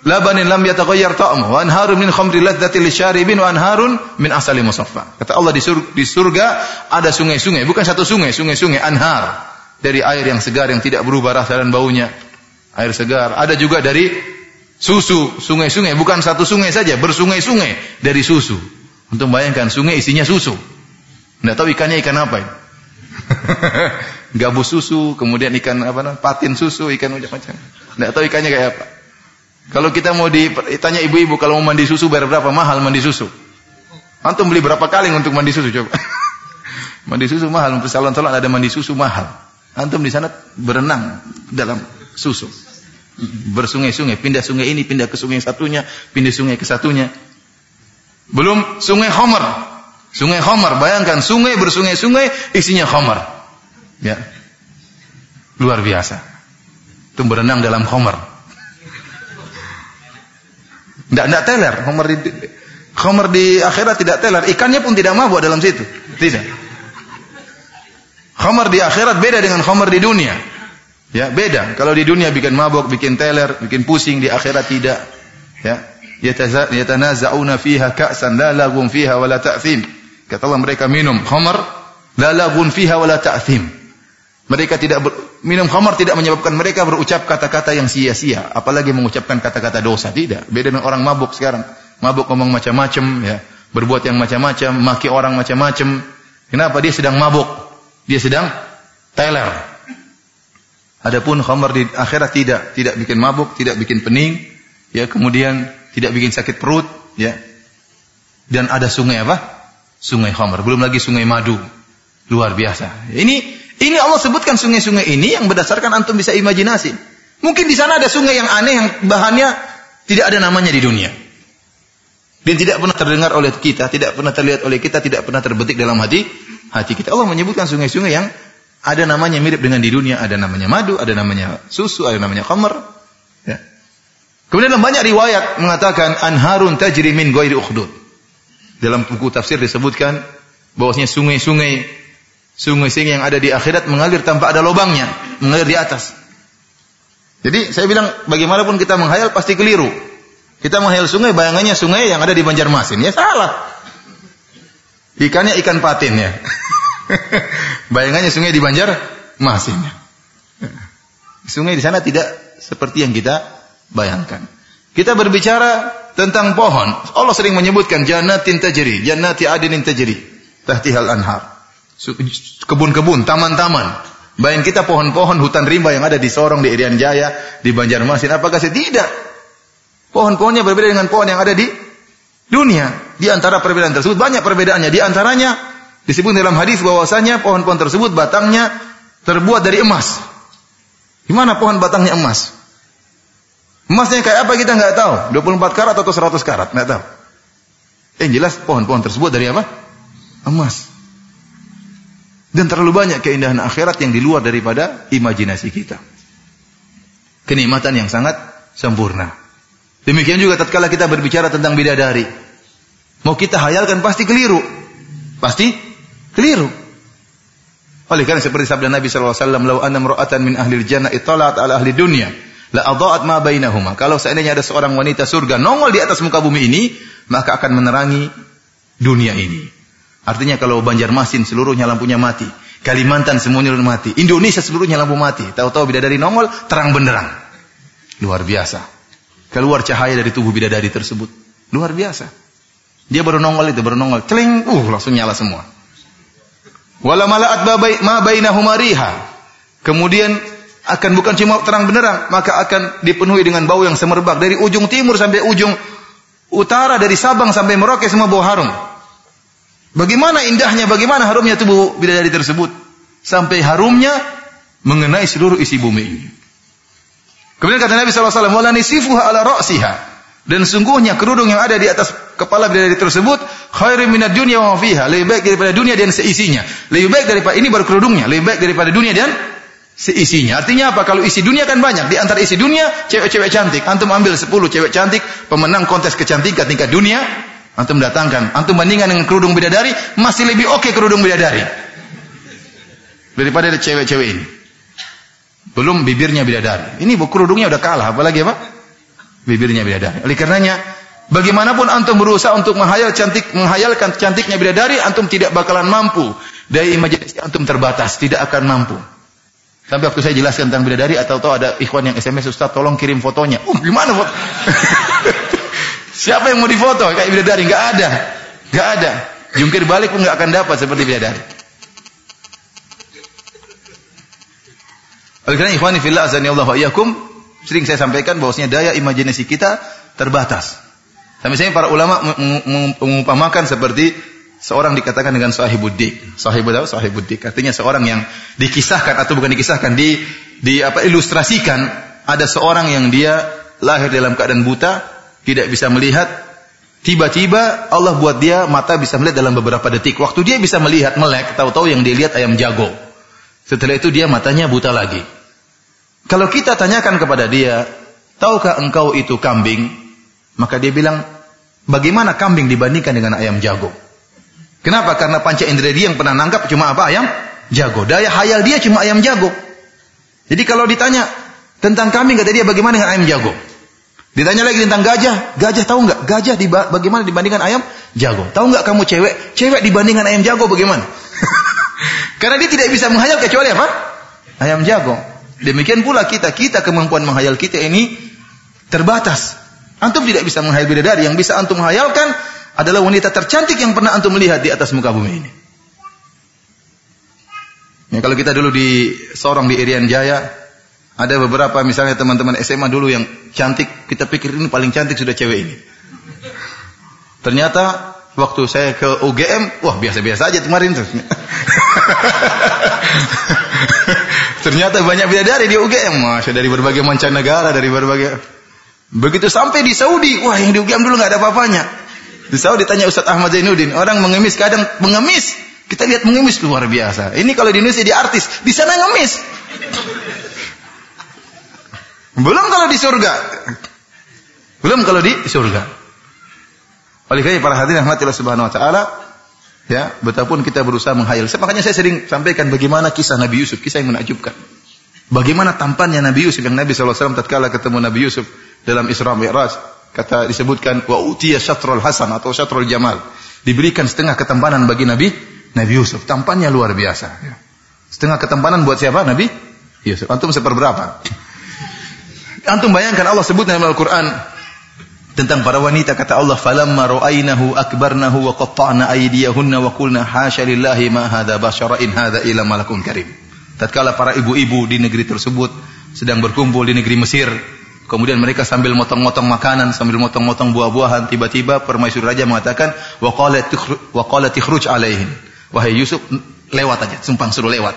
labanin lam yataghayyar ta'muhu wa anharun min khamri ladzatil lisharibin wa anharun min asali musaffa. Kata Allah di surga, di surga ada sungai-sungai, bukan satu sungai, sungai-sungai anhar dari air yang segar yang tidak berubah rasa dan baunya air segar. Ada juga dari susu, sungai-sungai, bukan satu sungai saja, bersungai-sungai dari susu. Untuk bayangkan sungai isinya susu. Tidak tahu ikannya ikan apa ini. Gabus susu, kemudian ikan apa namanya? Patin susu, ikan macam-macam. Tidak tahu ikannya kayak apa. Kalau kita mau ditanya ibu-ibu kalau mau mandi susu bayar berapa mahal mandi susu? Antum beli berapa kali untuk mandi susu coba? mandi susu mahal untuk salon-salon ada mandi susu mahal. Antum di sana berenang dalam susu. Bersungai-sungai, pindah sungai ini, pindah ke sungai satunya, pindah sungai ke satunya. Belum sungai Homer. Sungai Homer, bayangkan sungai bersungai-sungai isinya Homer. Ya. Luar biasa. Itu berenang dalam Homer. Tidak tidak teler, Homer di Homer di akhirat tidak teler, ikannya pun tidak mabuk dalam situ. Tidak. Homer di akhirat beda dengan Homer di dunia. Ya, beda. Kalau di dunia bikin mabuk, bikin teler, bikin pusing, di akhirat tidak. Ya. Yatanaza'una fiha ka'san la lagun fiha wa la ta'thim. Kata Allah mereka minum khamar la lagun fiha wa la ta'thim. Mereka tidak ber, minum khamar tidak menyebabkan mereka berucap kata-kata yang sia-sia, apalagi mengucapkan kata-kata dosa. Tidak. Beda dengan orang mabuk sekarang. Mabuk ngomong macam-macam, ya. Berbuat yang macam-macam, maki orang macam-macam. Kenapa? Dia sedang mabuk. Dia sedang teler. Adapun khamar di akhirat tidak, tidak bikin mabuk, tidak bikin pening, ya, kemudian tidak bikin sakit perut, ya. Dan ada sungai apa? Sungai khamar. Belum lagi sungai madu. Luar biasa. Ini ini Allah sebutkan sungai-sungai ini yang berdasarkan antum bisa imajinasi. Mungkin di sana ada sungai yang aneh yang bahannya tidak ada namanya di dunia. Dan tidak pernah terdengar oleh kita, tidak pernah terlihat oleh kita, tidak pernah terbetik dalam hati hati kita. Allah menyebutkan sungai-sungai yang ada namanya mirip dengan di dunia, ada namanya madu, ada namanya susu, ada namanya khamr. Ya. Kemudian dalam banyak riwayat mengatakan anharun tajri min ukhdud. Dalam buku tafsir disebutkan bahwasanya sungai-sungai sungai-sungai yang ada di akhirat mengalir tanpa ada lubangnya, mengalir di atas. Jadi saya bilang bagaimanapun kita menghayal pasti keliru. Kita menghayal sungai bayangannya sungai yang ada di Banjarmasin. Ya salah. Ikannya ikan patin ya. Bayangannya sungai di Banjar masih. Sungai di sana tidak seperti yang kita bayangkan. Kita berbicara tentang pohon. Allah sering menyebutkan jannatin tajri, jannati adinin tajri, tahtihal anhar. Kebun-kebun, taman-taman. Bayang kita pohon-pohon hutan rimba yang ada di Sorong, di Irian Jaya, di Banjarmasin. Apakah saya tidak? Pohon-pohonnya berbeda dengan pohon yang ada di dunia. Di antara perbedaan tersebut banyak perbedaannya. Di antaranya Disebut dalam hadis bahwasanya pohon-pohon tersebut batangnya terbuat dari emas. Gimana pohon batangnya emas? Emasnya kayak apa kita nggak tahu. 24 karat atau 100 karat, nggak tahu. Yang jelas pohon-pohon tersebut dari apa? Emas. Dan terlalu banyak keindahan akhirat yang di luar daripada imajinasi kita. Kenikmatan yang sangat sempurna. Demikian juga tatkala kita berbicara tentang bidadari. Mau kita hayalkan pasti keliru. Pasti keliru. Oleh karena seperti sabda Nabi SAW, "Lau anna mra'atan min ahli jannah italat ala ahli dunya, la adha'at ma bainahuma." Kalau seandainya ada seorang wanita surga nongol di atas muka bumi ini, maka akan menerangi dunia ini. Artinya kalau Banjarmasin seluruhnya lampunya mati, Kalimantan semuanya mati, Indonesia seluruhnya lampu mati. Tahu-tahu bidadari nongol terang benderang. Luar biasa. Keluar cahaya dari tubuh bidadari tersebut. Luar biasa. Dia baru nongol itu, baru nongol. Celing, uh langsung nyala semua. Wala ma. Kemudian akan bukan cuma terang benderang, maka akan dipenuhi dengan bau yang semerbak dari ujung timur sampai ujung utara dari Sabang sampai Merauke semua bau harum. Bagaimana indahnya, bagaimana harumnya tubuh bidadari tersebut. Sampai harumnya mengenai seluruh isi bumi ini. Kemudian kata Nabi SAW, Wala nisifuha ala ra'siha. Dan sungguhnya kerudung yang ada di atas kepala bidadari tersebut khairum minad dunya wa fiha, lebih baik daripada dunia dan seisinya. Lebih baik daripada ini baru kerudungnya, lebih baik daripada dunia dan seisinya. Artinya apa? Kalau isi dunia kan banyak. Di antara isi dunia cewek-cewek cantik. Antum ambil 10 cewek cantik pemenang kontes kecantikan tingkat dunia, Antum datangkan, antum bandingkan dengan kerudung bidadari, masih lebih oke okay kerudung bidadari. Daripada cewek-cewek ini. Belum bibirnya bidadari. Ini kerudungnya udah kalah, apalagi apa? Bibirnya bidadari. Oleh karenanya, bagaimanapun antum berusaha untuk menghayal cantik, menghayalkan cantiknya bidadari, antum tidak bakalan mampu. Dari imajinasi antum terbatas, tidak akan mampu. Sampai waktu saya jelaskan tentang bidadari atau tahu ada ikhwan yang SMS Ustaz tolong kirim fotonya. Uh, gimana foto? Siapa yang mau difoto kayak bidadari? Enggak ada. Enggak ada. Jungkir balik pun enggak akan dapat seperti bidadari. Oleh karena ikhwani fillah azani Allah wa sering saya sampaikan bahwasanya daya imajinasi kita terbatas. Sampai saya para ulama mengumpamakan seperti seorang dikatakan dengan sahibudik. Sahibud apa? Sahibudik. Artinya seorang yang dikisahkan atau bukan dikisahkan, di di apa ilustrasikan ada seorang yang dia lahir dalam keadaan buta, tidak bisa melihat, tiba-tiba Allah buat dia mata bisa melihat dalam beberapa detik. Waktu dia bisa melihat melek, tahu-tahu yang dia lihat ayam jago. Setelah itu dia matanya buta lagi. Kalau kita tanyakan kepada dia, tahukah engkau itu kambing? Maka dia bilang, bagaimana kambing dibandingkan dengan ayam jago? Kenapa? Karena panca indera dia yang pernah nangkap cuma apa? Ayam jago. Daya hayal dia cuma ayam jago. Jadi kalau ditanya tentang kambing, kata dia bagaimana dengan ayam jago? Ditanya lagi tentang gajah, gajah tahu nggak? Gajah di, bagaimana dibandingkan ayam jago? Tahu nggak kamu cewek? Cewek dibandingkan ayam jago bagaimana? Karena dia tidak bisa menghayal kecuali apa? Ayam jago. Demikian pula kita, kita kemampuan menghayal kita ini terbatas. Antum tidak bisa menghayal bidadari, yang bisa antum menghayalkan adalah wanita tercantik yang pernah antum melihat di atas muka bumi ini. Ya, kalau kita dulu di Sorong di Irian Jaya, ada beberapa misalnya teman-teman SMA dulu yang cantik, kita pikir ini paling cantik sudah cewek ini. Ternyata waktu saya ke UGM, wah biasa-biasa aja kemarin. Ternyata banyak bidadari di UGM, masya dari berbagai mancanegara, dari berbagai. Begitu sampai di Saudi, wah yang di UGM dulu nggak ada apa-apanya. Di Saudi tanya Ustadz Ahmad Zainuddin, orang mengemis kadang mengemis. Kita lihat mengemis luar biasa. Ini kalau di Indonesia di artis, di sana ngemis. Belum kalau di surga. Belum kalau di surga. Oleh karena para hadirin rahmatillah subhanahu wa taala, ya, betapapun kita berusaha menghayal. Makanya saya sering sampaikan bagaimana kisah Nabi Yusuf, kisah yang menakjubkan. Bagaimana tampannya Nabi Yusuf yang Nabi SAW tatkala ketemu Nabi Yusuf dalam Isra Mi'raj. Kata disebutkan wa utiya syatrul hasan atau syatrul jamal. Diberikan setengah ketampanan bagi Nabi Nabi Yusuf. Tampannya luar biasa. Setengah ketampanan buat siapa? Nabi Yusuf. Antum seperberapa? Antum bayangkan Allah sebut dalam Al-Quran tentang para wanita kata Allah falamma ra'ainahu akbarnahu wa qatta'na aydiyahunna wa qulna hasya lillahi ma hadza basyara in hadza illa malakun karim. Tatkala para ibu-ibu di negeri tersebut sedang berkumpul di negeri Mesir, kemudian mereka sambil motong-motong makanan, sambil motong-motong buah-buahan, tiba-tiba permaisuri raja mengatakan wa qalat wa qalat ikhruj alaihim. Wahai Yusuf, lewat aja, sumpang suruh lewat.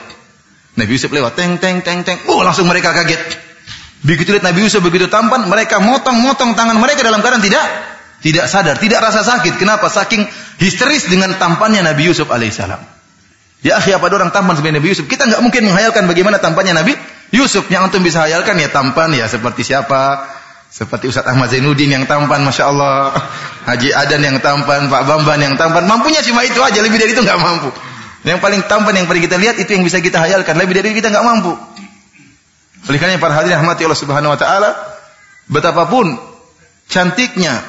Nabi Yusuf lewat, teng teng teng teng. Oh, langsung mereka kaget. Begitu lihat Nabi Yusuf begitu tampan, mereka motong-motong tangan mereka dalam keadaan tidak tidak sadar, tidak rasa sakit. Kenapa? Saking histeris dengan tampannya Nabi Yusuf alaihissalam. Ya akhi, apa orang tampan seperti Nabi Yusuf? Kita nggak mungkin menghayalkan bagaimana tampannya Nabi Yusuf. Yang antum bisa hayalkan ya tampan ya seperti siapa? Seperti Ustaz Ahmad Zainuddin yang tampan, Masya Allah. Haji Adan yang tampan, Pak Bamban yang tampan. Mampunya cuma itu aja, lebih dari itu nggak mampu. Yang paling tampan yang paling kita lihat itu yang bisa kita hayalkan. Lebih dari itu kita nggak mampu. Oleh karena para hadirin rahmati Allah Subhanahu wa taala, betapapun cantiknya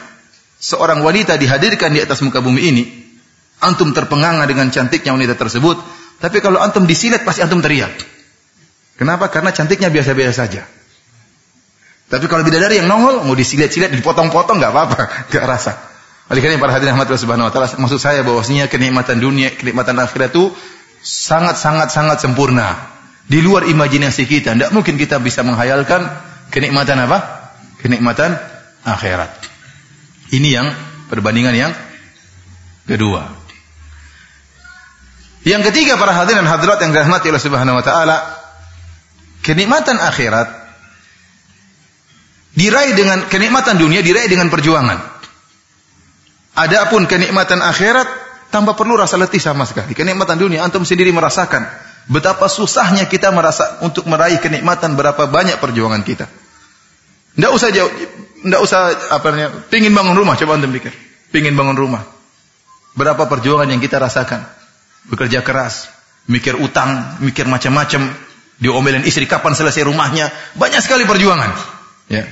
seorang wanita dihadirkan di atas muka bumi ini, antum terpenganga dengan cantiknya wanita tersebut, tapi kalau antum disilet pasti antum teriak. Kenapa? Karena cantiknya biasa-biasa saja. Tapi kalau bidadari yang nongol, mau disilet-silet, dipotong-potong, nggak apa-apa, nggak rasa. Oleh karena para hadirin rahmati Allah Subhanahu wa taala, maksud saya bahwasanya kenikmatan dunia, kenikmatan akhirat itu sangat sangat sangat sempurna di luar imajinasi kita. Tidak mungkin kita bisa menghayalkan kenikmatan apa? Kenikmatan akhirat. Ini yang perbandingan yang kedua. Yang ketiga para hadirin dan hadirat yang dirahmati Allah Subhanahu wa taala, kenikmatan akhirat diraih dengan kenikmatan dunia diraih dengan perjuangan. Adapun kenikmatan akhirat tanpa perlu rasa letih sama sekali. Kenikmatan dunia antum sendiri merasakan Betapa susahnya kita merasa untuk meraih kenikmatan berapa banyak perjuangan kita. Tidak usah jauh, tidak usah apa namanya, pingin bangun rumah, coba anda pikir. Pingin bangun rumah. Berapa perjuangan yang kita rasakan. Bekerja keras, mikir utang, mikir macam-macam, diomelin istri kapan selesai rumahnya, banyak sekali perjuangan. Ya.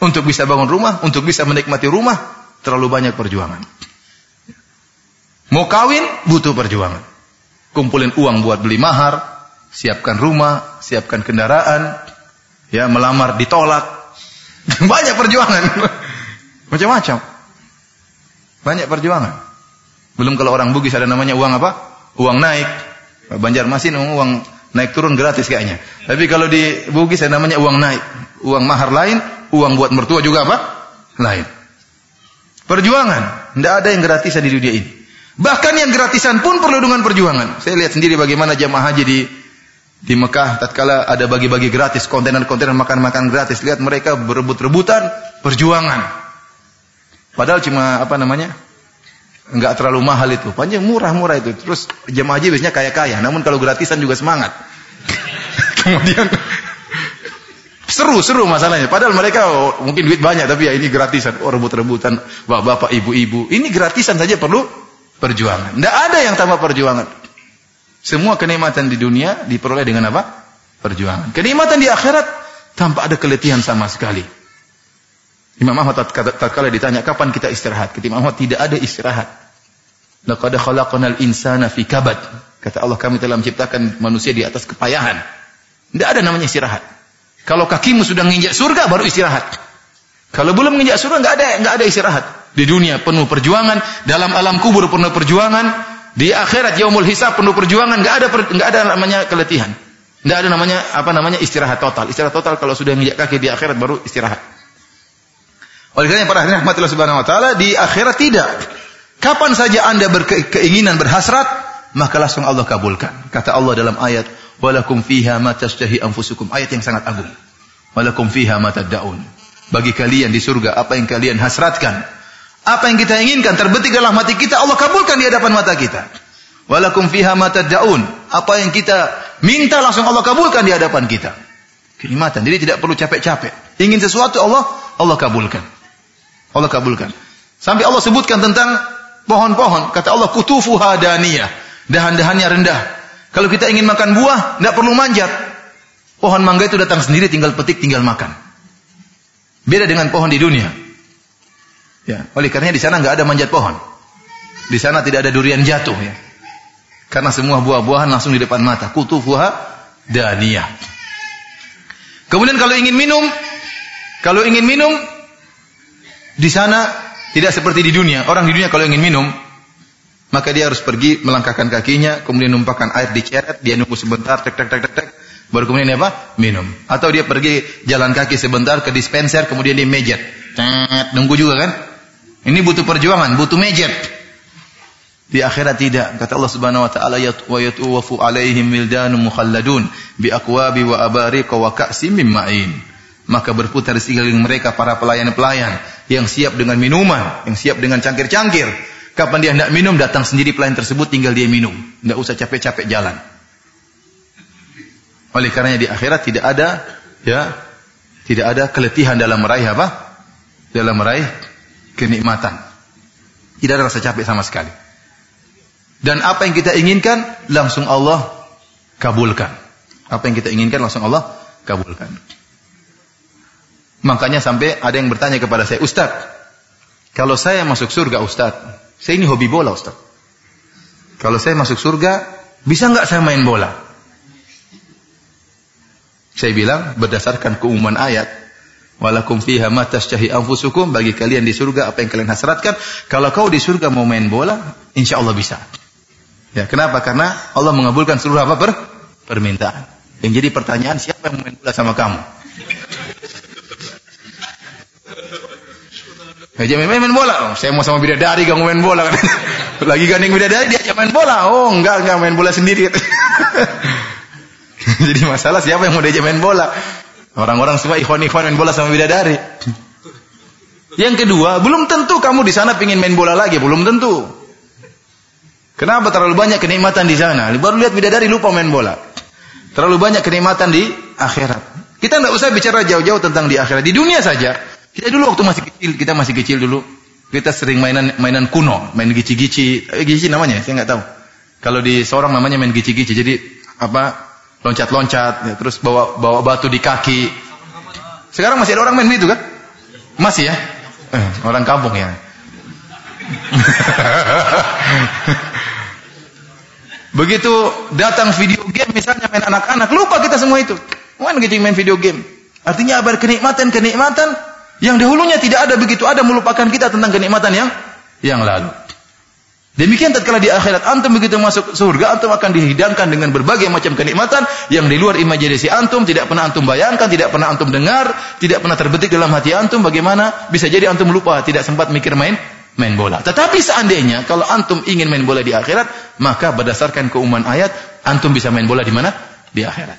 Untuk bisa bangun rumah, untuk bisa menikmati rumah, terlalu banyak perjuangan. Mau kawin, butuh perjuangan kumpulin uang buat beli mahar, siapkan rumah, siapkan kendaraan, ya melamar ditolak. Banyak perjuangan. Macam-macam. Banyak perjuangan. Belum kalau orang Bugis ada namanya uang apa? Uang naik. Banjarmasin uang naik turun gratis kayaknya. Tapi kalau di Bugis ada namanya uang naik. Uang mahar lain, uang buat mertua juga apa? Lain. Perjuangan. Tidak ada yang gratisan di dunia ini. Bahkan yang gratisan pun perlu dengan perjuangan. Saya lihat sendiri bagaimana jamaah haji di di Mekah tatkala ada bagi-bagi gratis kontainer-kontainer makan-makan gratis. Lihat mereka berebut-rebutan perjuangan. Padahal cuma apa namanya? Enggak terlalu mahal itu. Panjang murah-murah itu. Terus jamaah haji biasanya kaya-kaya. Namun kalau gratisan juga semangat. Kemudian seru-seru masalahnya. Padahal mereka oh, mungkin duit banyak tapi ya ini gratisan. Oh rebut-rebutan bapak-bapak, ibu-ibu. Ini gratisan saja perlu perjuangan. Tidak ada yang tanpa perjuangan. Semua kenikmatan di dunia diperoleh dengan apa? Perjuangan. Kenikmatan di akhirat tanpa ada keletihan sama sekali. Imam Ahmad tatkala ditanya kapan kita istirahat, kata Imam Ahmad tidak ada istirahat. Laqad khalaqnal insana fi kabad. Kata Allah kami telah menciptakan manusia di atas kepayahan. Tidak ada namanya istirahat. Kalau kakimu sudah menginjak surga baru istirahat. Kalau belum menginjak surga nggak ada nggak ada istirahat. Di dunia penuh perjuangan, dalam alam kubur penuh perjuangan, di akhirat yaumul hisab penuh perjuangan, nggak ada nggak ada namanya keletihan. Nggak ada namanya apa namanya istirahat total. Istirahat total kalau sudah menginjak kaki di akhirat baru istirahat. Oleh karena para hadirin rahmatillah subhanahu wa taala di akhirat tidak. Kapan saja Anda berkeinginan berhasrat, maka langsung Allah kabulkan. Kata Allah dalam ayat, "Walakum fiha ma tashtahi anfusukum." Ayat yang sangat agung. "Walakum fiha ma tad'un." Bagi kalian di surga apa yang kalian hasratkan, apa yang kita inginkan terbetik dalam hati kita, Allah kabulkan di hadapan mata kita. Walakum fiha ma tad'un. Apa yang kita minta langsung Allah kabulkan di hadapan kita. Kenikmatan. Jadi tidak perlu capek-capek. Ingin sesuatu Allah, Allah kabulkan. Allah kabulkan. Sampai Allah sebutkan tentang pohon-pohon. Kata Allah, kutufuha daniyah. Dahan-dahannya rendah. Kalau kita ingin makan buah, tidak perlu manjat. Pohon mangga itu datang sendiri, tinggal petik, tinggal makan. Beda dengan pohon di dunia. Ya, oleh karenanya di sana nggak ada manjat pohon. Di sana tidak ada durian jatuh ya. Karena semua buah-buahan langsung di depan mata. Kutufuha daniyah. Kemudian kalau ingin minum, kalau ingin minum di sana tidak seperti di dunia. Orang di dunia kalau ingin minum, maka dia harus pergi melangkahkan kakinya, kemudian numpahkan air di ceret, dia nunggu sebentar, tek tek tek tek tek, baru kemudian apa? Minum. Atau dia pergi jalan kaki sebentar ke dispenser, kemudian dia mejet, nunggu juga kan? Ini butuh perjuangan, butuh mejet. Di akhirat tidak. Kata Allah Subhanahu wa taala wa yatuwafu alaihim wildanun mukhalladun bi aqwabi wa abariqa wa ka'sim min ma'in. Maka berputar di sekeliling mereka para pelayan-pelayan yang siap dengan minuman, yang siap dengan cangkir-cangkir. Kapan dia hendak minum, datang sendiri pelayan tersebut, tinggal dia minum. Tidak usah capek-capek jalan. Oleh karenanya di akhirat tidak ada ya tidak ada keletihan dalam meraih apa? Dalam meraih kenikmatan. Tidak ada rasa capek sama sekali. Dan apa yang kita inginkan langsung Allah kabulkan. Apa yang kita inginkan langsung Allah kabulkan. Makanya sampai ada yang bertanya kepada saya, Ustaz, kalau saya masuk surga Ustaz, saya ini hobi bola Ustaz. Kalau saya masuk surga, bisa nggak saya main bola? Saya bilang berdasarkan keumuman ayat, walakum fiha ma tashtahi anfusukum bagi kalian di surga apa yang kalian hasratkan. Kalau kau di surga mau main bola, insya Allah bisa. Ya, kenapa? Karena Allah mengabulkan seluruh apa per? permintaan. Yang jadi pertanyaan siapa yang main bola sama kamu? Ya, main, main bola. Oh, saya mau sama bidadari kamu main bola. Lagi gandeng bidadari dia main bola. Oh, enggak, enggak main bola sendiri. Jadi masalah siapa yang mau diajak main bola? Orang-orang semua ikhwan-ikhwan main bola sama bidadari. Yang kedua, belum tentu kamu di sana pingin main bola lagi, belum tentu. Kenapa terlalu banyak kenikmatan di sana? Baru lihat bidadari lupa main bola. Terlalu banyak kenikmatan di akhirat. Kita tidak usah bicara jauh-jauh tentang di akhirat. Di dunia saja. Kita dulu waktu masih kecil, kita masih kecil dulu, kita sering mainan mainan kuno, main gici-gici. Eh, gici namanya, saya nggak tahu. Kalau di seorang namanya main gici-gici. Jadi apa? Loncat-loncat, ya, terus bawa bawa batu di kaki. Sekarang masih ada orang main itu kan? Masih ya? Eh, orang kampung ya. Begitu datang video game misalnya main anak-anak, lupa kita semua itu. Mana gitu main video game? Artinya apa kenikmatan-kenikmatan yang dahulunya tidak ada begitu ada melupakan kita tentang kenikmatan yang yang lalu. Demikian tatkala di akhirat antum begitu masuk surga antum akan dihidangkan dengan berbagai macam kenikmatan yang di luar imajinasi antum tidak pernah antum bayangkan, tidak pernah antum dengar, tidak pernah terbetik dalam hati antum bagaimana bisa jadi antum lupa tidak sempat mikir main main bola. Tetapi seandainya kalau antum ingin main bola di akhirat, maka berdasarkan keumuman ayat antum bisa main bola di mana? Di akhirat.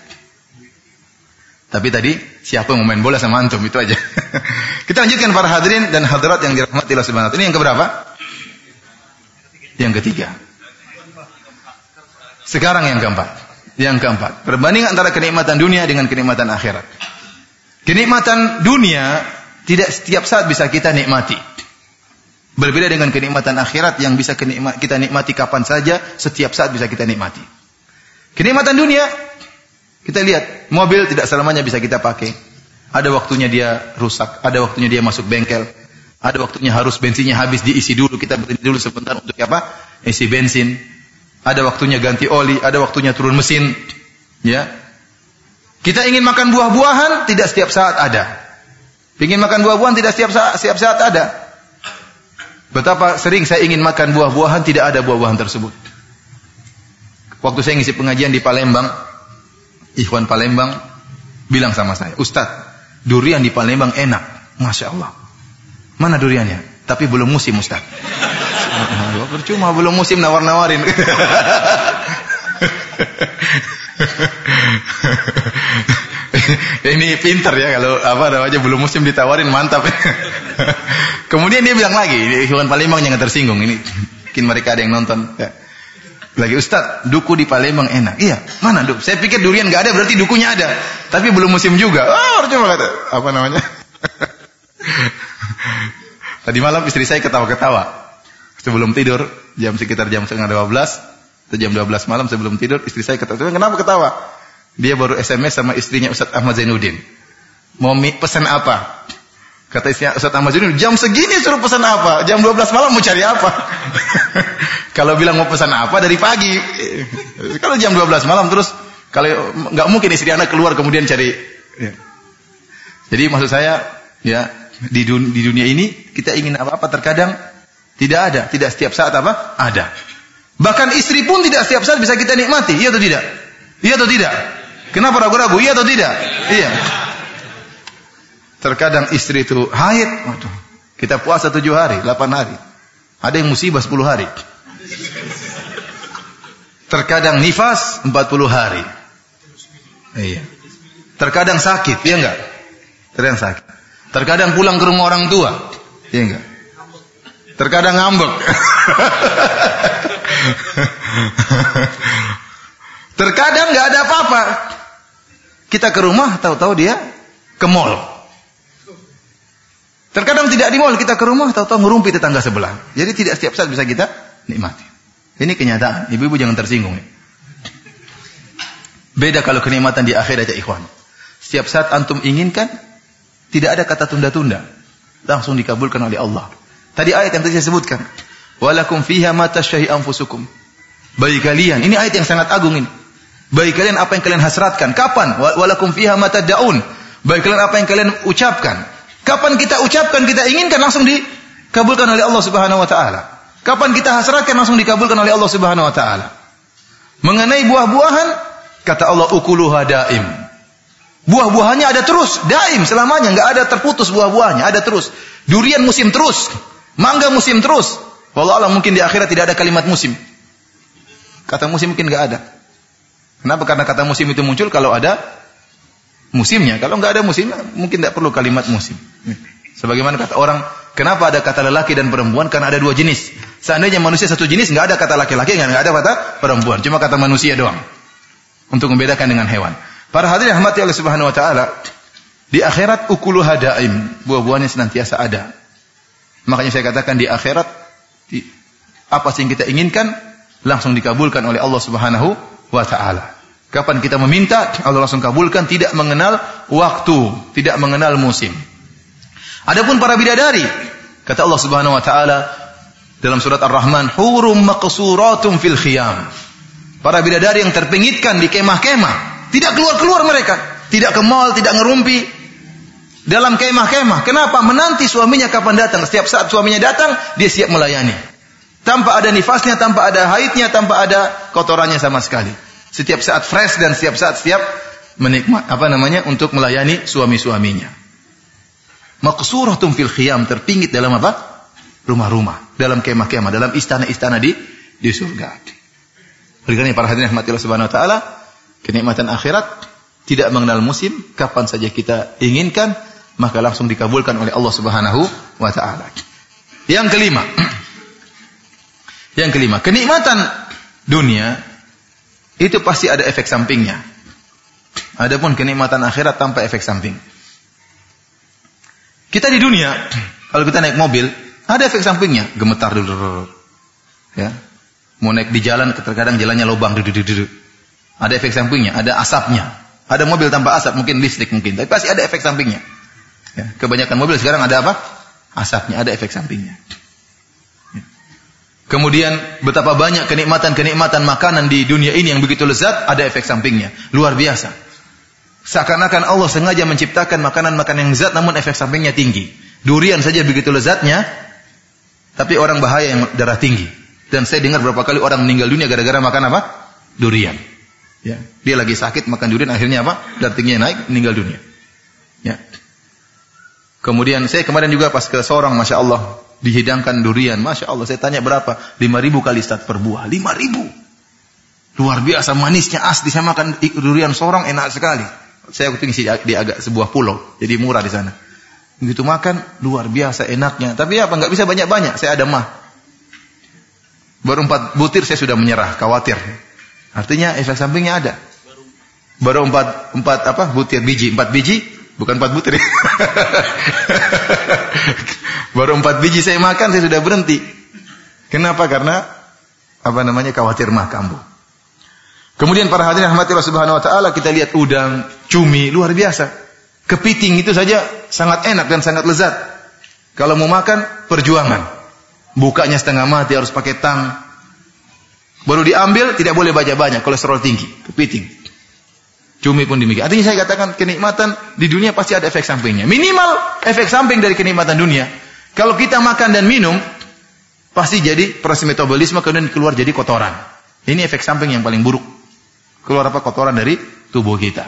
Tapi tadi siapa yang mau main bola sama antum itu aja. Kita lanjutkan para hadirin dan hadirat yang dirahmati Allah Subhanahu wa taala. Ini yang keberapa? Yang ketiga. Sekarang yang keempat. Yang keempat. Perbandingan antara kenikmatan dunia dengan kenikmatan akhirat. Kenikmatan dunia tidak setiap saat bisa kita nikmati. Berbeda dengan kenikmatan akhirat yang bisa kita nikmati kapan saja, setiap saat bisa kita nikmati. Kenikmatan dunia kita lihat, mobil tidak selamanya bisa kita pakai. Ada waktunya dia rusak, ada waktunya dia masuk bengkel, ada waktunya harus bensinnya habis diisi dulu, kita berhenti dulu sebentar untuk apa? Isi bensin. Ada waktunya ganti oli, ada waktunya turun mesin. Ya. Kita ingin makan buah-buahan, tidak setiap saat ada. Ingin makan buah-buahan tidak setiap saat, setiap saat ada. Betapa sering saya ingin makan buah-buahan, tidak ada buah-buahan tersebut. Waktu saya ngisi pengajian di Palembang, Ikhwan Palembang bilang sama saya, Ustaz, durian di Palembang enak. Masya Allah. Mana duriannya? Tapi belum musim Ustaz. Percuma belum musim nawar-nawarin. Ini pinter ya kalau apa namanya belum musim ditawarin mantap. Kemudian dia bilang lagi, Ikhwan Palembang jangan tersinggung ini. Mungkin mereka ada yang nonton. Ya. Lagi Ustaz, duku di Palembang enak. Iya, mana duk? Saya pikir durian nggak ada, berarti dukunya ada. Tapi belum musim juga. Oh, cuma kata, apa namanya? Tadi malam istri saya ketawa-ketawa. Sebelum tidur, jam sekitar jam setengah 12, atau jam 12 malam sebelum tidur, istri saya ketawa. Kenapa ketawa? Dia baru SMS sama istrinya Ustaz Ahmad Zainuddin. Mau pesan apa? Kata istrinya Ustaz Ahmad Zainuddin, jam segini suruh pesan apa? Jam 12 malam mau cari apa? Kalau bilang mau pesan apa dari pagi. Kalau jam 12 malam terus kalau nggak mungkin istri anak keluar kemudian cari. Ya. Jadi maksud saya ya di dunia, di dunia ini kita ingin apa-apa terkadang tidak ada, tidak setiap saat apa? Ada. Bahkan istri pun tidak setiap saat bisa kita nikmati, iya atau tidak? Iya atau tidak? Kenapa ragu-ragu? Iya atau tidak? Iya. Terkadang istri itu haid, waduh. Kita puasa tujuh hari, delapan hari. Ada yang musibah sepuluh hari. Terkadang nifas 40 hari. Iya. Terkadang sakit, iya enggak? Terkadang sakit. Terkadang pulang ke rumah orang tua, iya enggak? Terkadang ngambek. Terkadang nggak ada apa-apa. Kita ke rumah, tahu-tahu dia ke mall. Terkadang tidak di mall, kita ke rumah, tahu-tahu ngerumpi tetangga sebelah. Jadi tidak setiap saat bisa kita nikmati. Ini kenyataan. Ibu-ibu jangan tersinggung. Beda kalau kenikmatan di akhirat ya ikhwan. Setiap saat antum inginkan, tidak ada kata tunda-tunda. Langsung dikabulkan oleh Allah. Tadi ayat yang tadi saya sebutkan. Walakum fiha ma tashtahi anfusukum. Bagi kalian, ini ayat yang sangat agung ini. Bagi kalian apa yang kalian hasratkan. Kapan? Walakum fiha ma tad'un. Bagi kalian apa yang kalian ucapkan. Kapan kita ucapkan, kita inginkan langsung dikabulkan oleh Allah Subhanahu wa taala. Kapan kita hasratkan langsung dikabulkan oleh Allah Subhanahu wa taala. Mengenai buah-buahan, kata Allah ukuluha daim. Buah-buahannya ada terus, daim selamanya, nggak ada terputus buah-buahnya, ada terus. Durian musim terus, mangga musim terus. Wallah Allah mungkin di akhirat tidak ada kalimat musim. Kata musim mungkin nggak ada. Kenapa? Karena kata musim itu muncul kalau ada musimnya. Kalau nggak ada musim, mungkin tidak perlu kalimat musim. Sebagaimana kata orang, kenapa ada kata lelaki dan perempuan? Karena ada dua jenis. Seandainya manusia satu jenis, nggak ada kata laki-laki, nggak ada kata perempuan. Cuma kata manusia doang. Untuk membedakan dengan hewan. Para hadirin rahmati Allah Subhanahu wa taala, di akhirat ukulu hadaim, buah-buahnya senantiasa ada. Makanya saya katakan di akhirat di, apa sih yang kita inginkan langsung dikabulkan oleh Allah Subhanahu wa taala. Kapan kita meminta, Allah langsung kabulkan, tidak mengenal waktu, tidak mengenal musim. Adapun para bidadari, kata Allah Subhanahu wa taala, dalam surat Ar-Rahman, hurum maqsuratum fil khiyam. Para bidadari yang terpingitkan di kemah-kemah, tidak keluar-keluar mereka, tidak ke mall, tidak ngerumpi dalam kemah-kemah. Kenapa? Menanti suaminya kapan datang. Setiap saat suaminya datang, dia siap melayani. Tanpa ada nifasnya, tanpa ada haidnya, tanpa ada kotorannya sama sekali. Setiap saat fresh dan setiap saat siap menikmat apa namanya untuk melayani suami-suaminya. Maqsuratum fil khiyam terpingit dalam apa? rumah-rumah, dalam kemah-kemah, dalam istana-istana di di surga. Karena para hadirin rahmatillah subhanahu wa taala, kenikmatan akhirat tidak mengenal musim, kapan saja kita inginkan, maka langsung dikabulkan oleh Allah Subhanahu wa taala. Yang kelima, yang kelima, kenikmatan dunia itu pasti ada efek sampingnya. Adapun kenikmatan akhirat tanpa efek samping. Kita di dunia, kalau kita naik mobil, ada efek sampingnya, gemetar dulu. Ya. Mau naik di jalan, terkadang jalannya lubang. Ada efek sampingnya, ada asapnya. Ada mobil tanpa asap, mungkin listrik mungkin. Tapi pasti ada efek sampingnya. Ya. Kebanyakan mobil sekarang ada apa? Asapnya, ada efek sampingnya. Ya. Kemudian betapa banyak kenikmatan-kenikmatan makanan di dunia ini yang begitu lezat, ada efek sampingnya. Luar biasa. Seakan-akan Allah sengaja menciptakan makanan-makanan yang lezat namun efek sampingnya tinggi. Durian saja begitu lezatnya, tapi orang bahaya yang darah tinggi. Dan saya dengar berapa kali orang meninggal dunia gara-gara makan apa? Durian. Ya. Dia lagi sakit makan durian akhirnya apa? Darah tingginya naik meninggal dunia. Ya. Kemudian saya kemarin juga pas ke seorang Masya Allah dihidangkan durian. Masya Allah saya tanya berapa? Lima ribu kali start per buah. Lima ribu. Luar biasa manisnya asli. Saya makan durian seorang enak sekali. Saya waktu di agak sebuah pulau. Jadi murah di sana. Begitu makan, luar biasa enaknya. Tapi apa, nggak bisa banyak-banyak. Saya ada mah. Baru empat butir saya sudah menyerah, khawatir. Artinya efek sampingnya ada. Baru empat, empat apa, butir biji. Empat biji, bukan empat butir. Baru empat biji saya makan, saya sudah berhenti. Kenapa? Karena apa namanya khawatir mah kambuh. Kemudian para hadirin rahmatillah subhanahu wa taala kita lihat udang, cumi luar biasa. Kepiting itu saja sangat enak dan sangat lezat. Kalau mau makan, perjuangan. Bukanya setengah mati, harus pakai tang. Baru diambil, tidak boleh banyak-banyak, kolesterol tinggi. Kepiting. Cumi pun demikian. Artinya saya katakan kenikmatan di dunia pasti ada efek sampingnya. Minimal efek samping dari kenikmatan dunia. Kalau kita makan dan minum, pasti jadi proses metabolisme kemudian keluar jadi kotoran. Ini efek samping yang paling buruk. Keluar apa kotoran dari tubuh kita.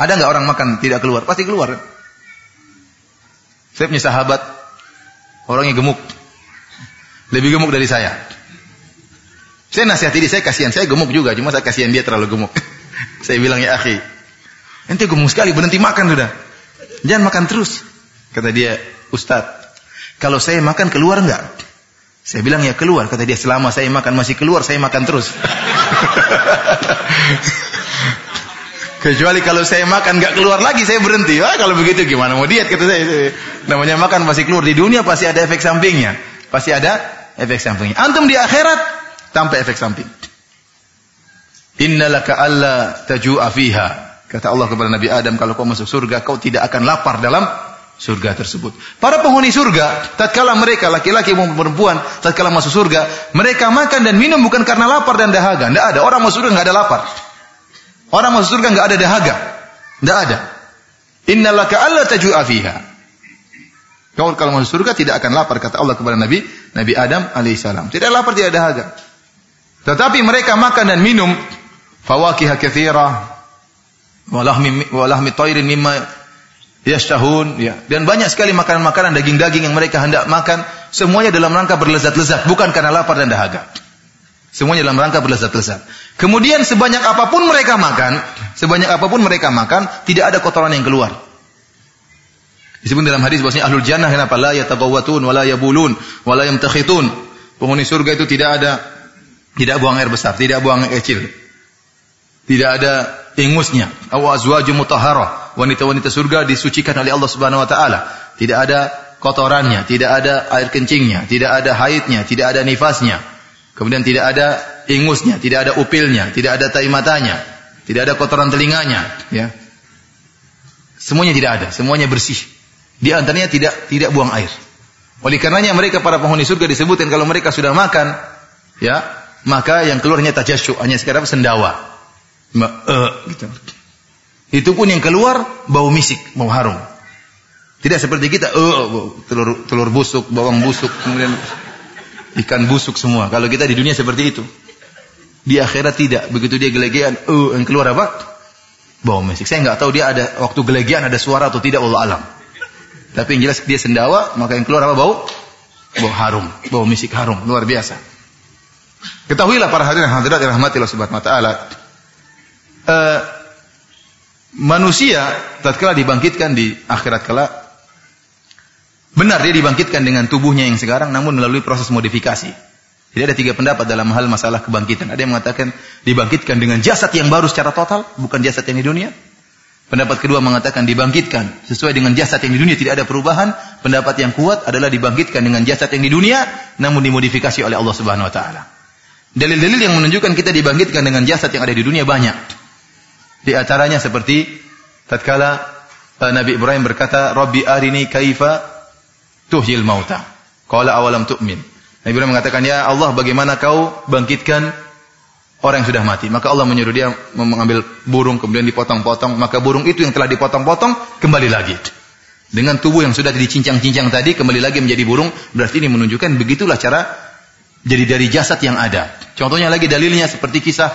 Ada nggak orang makan tidak keluar? Pasti keluar. Saya punya sahabat, orangnya gemuk. Lebih gemuk dari saya. Saya nasihati dia, saya kasihan, saya gemuk juga, cuma saya kasihan dia terlalu gemuk. saya bilang ya akhi, ente gemuk sekali, berhenti makan sudah. Jangan makan terus. Kata dia, Ustaz, kalau saya makan keluar enggak? Saya bilang ya keluar. Kata dia, selama saya makan masih keluar, saya makan terus. Kecuali kalau saya makan nggak keluar lagi, saya berhenti. Wah, kalau begitu gimana mau diet? Kata saya. Namanya makan masih keluar di dunia pasti ada efek sampingnya. Pasti ada efek sampingnya. Antum di akhirat tanpa efek samping. Innalaka alla taju'a fiha. Kata Allah kepada Nabi Adam, kalau kau masuk surga, kau tidak akan lapar dalam surga tersebut. Para penghuni surga, tatkala mereka laki-laki maupun perempuan, tatkala masuk surga, mereka makan dan minum bukan karena lapar dan dahaga. Tidak ada orang masuk surga nggak ada lapar. Orang masuk surga nggak ada dahaga. Tidak ada. Innalaka alla taju'a fiha. Kau kalau masuk surga tidak akan lapar kata Allah kepada Nabi Nabi Adam alaihissalam. Tidak lapar, tidak dahaga. Tetapi mereka makan dan minum fawakiha katsira walahmi walahmi tayrin mimma yashtahun ya. Dan banyak sekali makanan-makanan daging-daging yang mereka hendak makan semuanya dalam rangka berlezat-lezat bukan karena lapar dan dahaga. Semuanya dalam rangka berlezat-lezat. Kemudian sebanyak apa pun mereka makan, sebanyak apa pun mereka makan, tidak ada kotoran yang keluar. Disebut dalam hadis bahwasanya ahlul jannah kenapa la yatagawwatun wala yabulun wala yamtakhitun. Penghuni surga itu tidak ada tidak buang air besar, tidak buang air kecil. Tidak ada ingusnya. Aw azwaju mutahharah. Wanita-wanita surga disucikan oleh Allah Subhanahu wa taala. Tidak ada kotorannya, tidak ada air kencingnya, tidak ada haidnya, tidak ada nifasnya. Kemudian tidak ada ingusnya, tidak ada upilnya, tidak ada tai matanya, tidak ada kotoran telinganya, ya. Semuanya tidak ada, semuanya bersih. Di antaranya tidak tidak buang air. Oleh karenanya mereka para penghuni surga disebutkan kalau mereka sudah makan, ya, maka yang keluarnya tajasyu, hanya sekarang sendawa. Uh, gitu. Itu pun yang keluar bau misik, bau harum. Tidak seperti kita, uh, telur telur busuk, bawang busuk, kemudian ikan busuk semua. Kalau kita di dunia seperti itu. Di akhirat tidak. Begitu dia gelegean, uh, yang keluar apa? Bau mesik. Saya nggak tahu dia ada waktu gelegean ada suara atau tidak Allah alam. Tapi yang jelas dia sendawa, maka yang keluar apa bau? Bau harum, bau misik harum, luar biasa. Ketahuilah para hadirin hadirat yang rahmati Allah Subhanahu wa taala. Uh, manusia tatkala dibangkitkan di akhirat kelak Benar dia dibangkitkan dengan tubuhnya yang sekarang namun melalui proses modifikasi. Jadi ada tiga pendapat dalam hal masalah kebangkitan. Ada yang mengatakan dibangkitkan dengan jasad yang baru secara total, bukan jasad yang di dunia. Pendapat kedua mengatakan dibangkitkan sesuai dengan jasad yang di dunia tidak ada perubahan. Pendapat yang kuat adalah dibangkitkan dengan jasad yang di dunia namun dimodifikasi oleh Allah Subhanahu wa taala. Dalil-dalil yang menunjukkan kita dibangkitkan dengan jasad yang ada di dunia banyak. Di antaranya seperti tatkala uh, Nabi Ibrahim berkata, "Rabbi arini kaifa tuhyil mauta. Qala awalam tu'min. Nabi Ibrahim mengatakan, "Ya Allah, bagaimana kau bangkitkan orang yang sudah mati?" Maka Allah menyuruh dia mengambil burung kemudian dipotong-potong, maka burung itu yang telah dipotong-potong kembali lagi. Dengan tubuh yang sudah dicincang-cincang tadi kembali lagi menjadi burung, berarti ini menunjukkan begitulah cara jadi dari jasad yang ada. Contohnya lagi dalilnya seperti kisah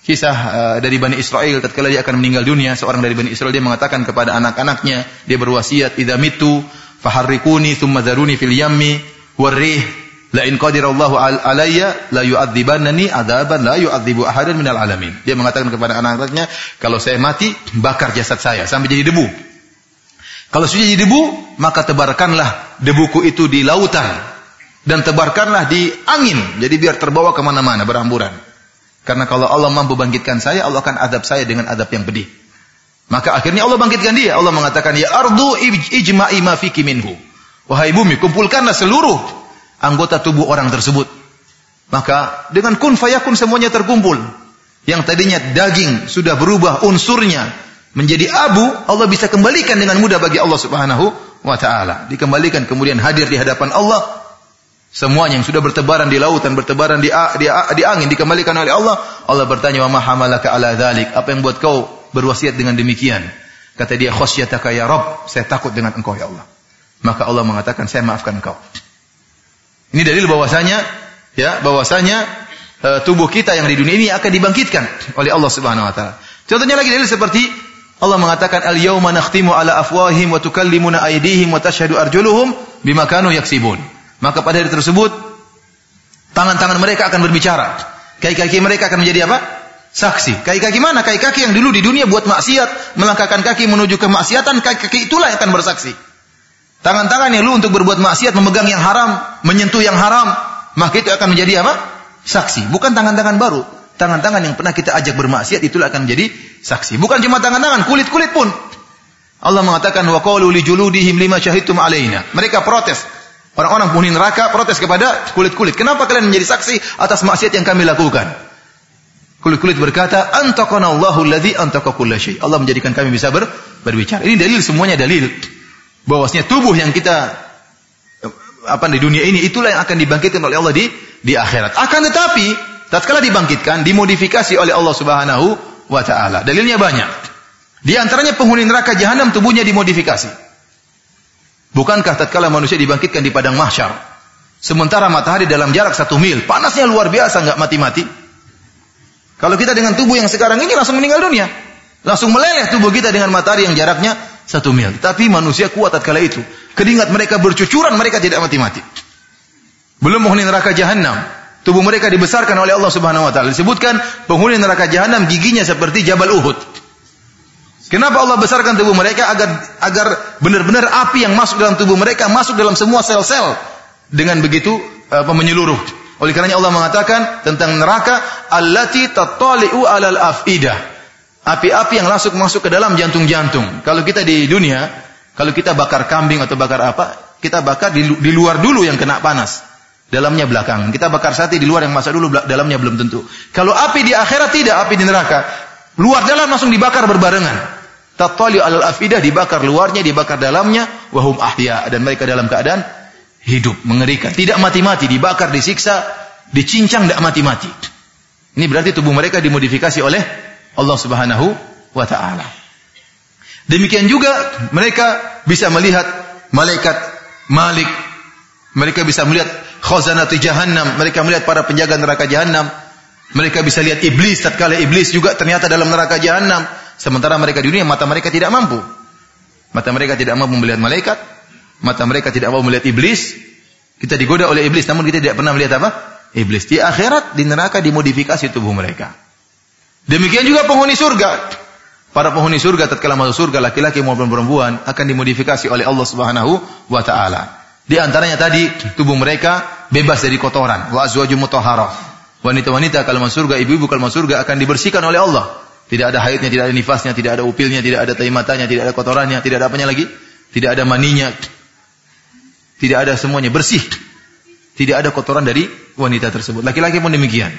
kisah uh, dari Bani Israel tatkala dia akan meninggal dunia seorang dari Bani Israel dia mengatakan kepada anak-anaknya dia berwasiat idza mitu faharrikuni thumma dharuni fil yammi warrih la in qadirallahu alayya la yu'adzibannani adzaban la yu'adzibu ahadan minal alamin. Dia mengatakan kepada anak-anaknya, kalau saya mati, bakar jasad saya sampai jadi debu. Kalau sudah jadi debu, maka tebarkanlah debuku itu di lautan dan tebarkanlah di angin. Jadi biar terbawa ke mana-mana berhamburan. Karena kalau Allah mampu bangkitkan saya, Allah akan adab saya dengan adab yang pedih. Maka akhirnya Allah bangkitkan dia. Allah mengatakan, Ya ardu ijma'i ma fiki minhu. Wahai bumi, kumpulkanlah seluruh anggota tubuh orang tersebut. Maka dengan kun fayakun semuanya terkumpul. Yang tadinya daging sudah berubah unsurnya menjadi abu, Allah bisa kembalikan dengan mudah bagi Allah Subhanahu wa taala. Dikembalikan kemudian hadir di hadapan Allah. Semuanya yang sudah bertebaran di lautan, bertebaran di, di, di angin dikembalikan oleh Allah. Allah bertanya, "Wa ma hamalaka ala dzalik?" Apa yang buat kau berwasiat dengan demikian. Kata dia, khasyataka ya Rabb, saya takut dengan engkau ya Allah. Maka Allah mengatakan, saya maafkan engkau. Ini dalil bahwasanya ya, bahwasanya e, tubuh kita yang di dunia ini akan dibangkitkan oleh Allah Subhanahu wa taala. Contohnya lagi dalil seperti Allah mengatakan al-yauma nakhtimu ala afwahihim wa tukallimuna aydihim wa tashhadu arjuluhum bima kanu yaksibun. Maka pada hari tersebut tangan-tangan mereka akan berbicara Kaki-kaki mereka akan menjadi apa? Saksi. Kaki-kaki mana? Kaki-kaki yang dulu di dunia buat maksiat, melangkahkan kaki menuju kemaksiatan, kaki-kaki itulah yang akan bersaksi. Tangan-tangan yang dulu untuk berbuat maksiat, memegang yang haram, menyentuh yang haram, maka itu akan menjadi apa? Saksi. Bukan tangan-tangan baru. Tangan-tangan yang pernah kita ajak bermaksiat itulah akan menjadi saksi. Bukan cuma tangan-tangan, kulit-kulit pun. Allah mengatakan wa qalu li juludihim lima syahidtum alaina. Mereka protes. Orang-orang penghuni neraka protes kepada kulit-kulit. Kenapa kalian menjadi saksi atas maksiat yang kami lakukan? Kulit-kulit berkata, "Antaqana Allahu antaqa kulla Allah menjadikan kami bisa ber, berbicara. Ini dalil semuanya dalil bahwasanya tubuh yang kita apa di dunia ini itulah yang akan dibangkitkan oleh Allah di di akhirat. Akan tetapi tatkala dibangkitkan dimodifikasi oleh Allah Subhanahu wa taala. Dalilnya banyak. Di antaranya penghuni neraka jahanam tubuhnya dimodifikasi. Bukankah tatkala manusia dibangkitkan di padang mahsyar, sementara matahari dalam jarak satu mil, panasnya luar biasa, nggak mati-mati. Kalau kita dengan tubuh yang sekarang ini langsung meninggal dunia, langsung meleleh tubuh kita dengan matahari yang jaraknya satu mil. Tapi manusia kuat tatkala itu, keringat mereka bercucuran, mereka tidak mati-mati. Belum penghuni neraka jahanam, tubuh mereka dibesarkan oleh Allah Subhanahu wa taala. Disebutkan penghuni neraka jahanam giginya seperti Jabal Uhud. Kenapa Allah besarkan tubuh mereka agar agar benar-benar api yang masuk dalam tubuh mereka masuk dalam semua sel-sel dengan begitu apa menyeluruh. Oleh karenanya Allah mengatakan tentang neraka allati tattali'u 'alal afidah. Api-api yang masuk masuk ke dalam jantung-jantung. Kalau kita di dunia, kalau kita bakar kambing atau bakar apa, kita bakar di, di luar dulu yang kena panas. Dalamnya belakang. Kita bakar sate di luar yang masak dulu, dalamnya belum tentu. Kalau api di akhirat tidak, api di neraka. Luar dalam langsung dibakar berbarengan. Tattali al afidah dibakar luarnya, dibakar dalamnya, wahum ahya dan mereka dalam keadaan hidup, mengerikan. Tidak mati-mati, dibakar, disiksa, dicincang tidak mati-mati. Ini berarti tubuh mereka dimodifikasi oleh Allah Subhanahu wa taala. Demikian juga mereka bisa melihat malaikat Malik. Mereka bisa melihat khazanati jahannam, mereka melihat para penjaga neraka jahannam. Mereka bisa lihat iblis tatkala iblis juga ternyata dalam neraka jahannam. Sementara mereka di dunia mata mereka tidak mampu. Mata mereka tidak mampu melihat malaikat, mata mereka tidak mampu melihat iblis. Kita digoda oleh iblis namun kita tidak pernah melihat apa? Iblis. Di akhirat di neraka dimodifikasi tubuh mereka. Demikian juga penghuni surga. Para penghuni surga tatkala masuk surga laki-laki maupun perempuan akan dimodifikasi oleh Allah Subhanahu wa taala. Di antaranya tadi tubuh mereka bebas dari kotoran. Wa azwajum mutahharah. Wanita-wanita kalau masuk surga, ibu-ibu kalau masuk surga akan dibersihkan oleh Allah. Tidak ada haidnya, tidak ada nifasnya, tidak ada upilnya, tidak ada tai matanya, tidak ada kotorannya, tidak ada apanya lagi? Tidak ada maninya. Tidak ada semuanya bersih. Tidak ada kotoran dari wanita tersebut. Laki-laki pun demikian.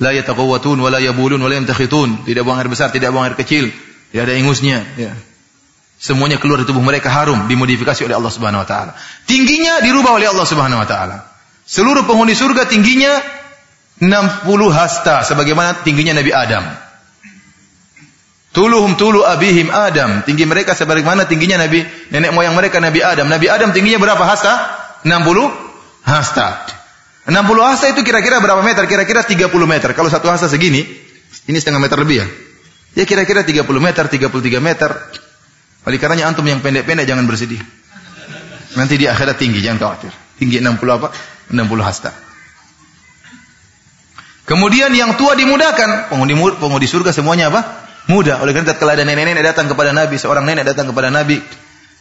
La yataqawwatun wa la yabulun wa la yamtakhitun. Tidak buang air besar, tidak buang air kecil. Tidak ada ingusnya, ya. Semuanya keluar dari tubuh mereka harum, dimodifikasi oleh Allah Subhanahu wa taala. Tingginya dirubah oleh Allah Subhanahu wa taala. Seluruh penghuni surga tingginya 60 hasta sebagaimana tingginya Nabi Adam. Tuluhum tulu abihim Adam. Tinggi mereka sebagaimana tingginya Nabi nenek moyang mereka Nabi Adam. Nabi Adam tingginya berapa hasta? 60 hasta. 60 hasta itu kira-kira berapa meter? Kira-kira 30 meter. Kalau satu hasta segini, ini setengah meter lebih ya. Ya kira-kira 30 meter, 33 meter. Oleh karenanya antum yang pendek-pendek jangan bersedih. Nanti di akhirat tinggi, jangan khawatir. Tinggi 60 apa? 60 hasta. Kemudian yang tua dimudahkan. Penghuni, penghuni surga semuanya apa? Mudah. Oleh karena kalau ada nenek-nenek datang kepada Nabi, seorang nenek datang kepada Nabi,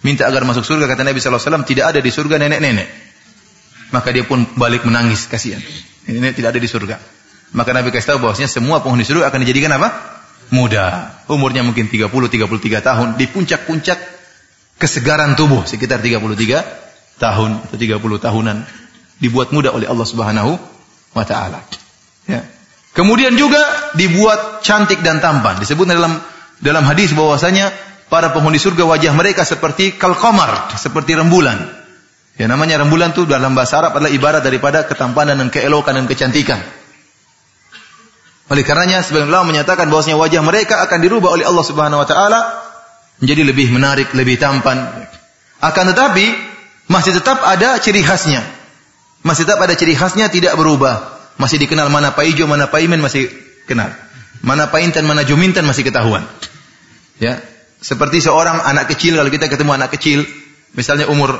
minta agar masuk surga, kata Nabi SAW, tidak ada di surga nenek-nenek. Maka dia pun balik menangis, kasihan. Nenek tidak ada di surga. Maka Nabi kasih tahu bahwasanya semua penghuni surga akan dijadikan apa? Muda. Umurnya mungkin 30, 33 tahun. Di puncak-puncak kesegaran tubuh. Sekitar 33 tahun atau 30 tahunan. Dibuat muda oleh Allah Subhanahu wa ta'ala. Ya. Kemudian juga dibuat cantik dan tampan. Disebut dalam dalam hadis bahwasanya para penghuni surga wajah mereka seperti kalkomar, seperti rembulan. Ya namanya rembulan itu dalam bahasa Arab adalah ibarat daripada ketampanan dan keelokan dan kecantikan. Oleh karenanya sebagian ulama menyatakan bahwasanya wajah mereka akan dirubah oleh Allah Subhanahu wa taala menjadi lebih menarik, lebih tampan. Akan tetapi masih tetap ada ciri khasnya. Masih tetap ada ciri khasnya tidak berubah. Masih dikenal mana paijo, mana paimen masih kenal. Mana paintan, mana jumintan masih ketahuan. Ya. Seperti seorang anak kecil kalau kita ketemu anak kecil, misalnya umur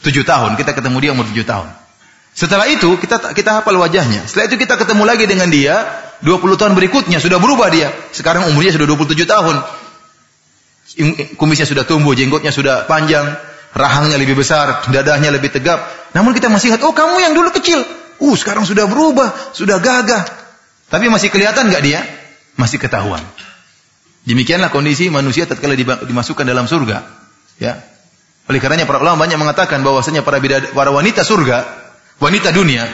tujuh tahun, kita ketemu dia umur tujuh tahun. Setelah itu kita kita hafal wajahnya. Setelah itu kita ketemu lagi dengan dia 20 tahun berikutnya sudah berubah dia. Sekarang umurnya sudah 27 tahun. Kumisnya sudah tumbuh, jenggotnya sudah panjang, rahangnya lebih besar, dadahnya lebih tegap. Namun kita masih ingat, oh kamu yang dulu kecil. Uh, sekarang sudah berubah, sudah gagah. Tapi masih kelihatan nggak dia? Masih ketahuan. Demikianlah kondisi manusia tatkala dimasukkan dalam surga. Ya. Oleh karenanya para ulama banyak mengatakan bahwasanya para bidad, para wanita surga, wanita dunia,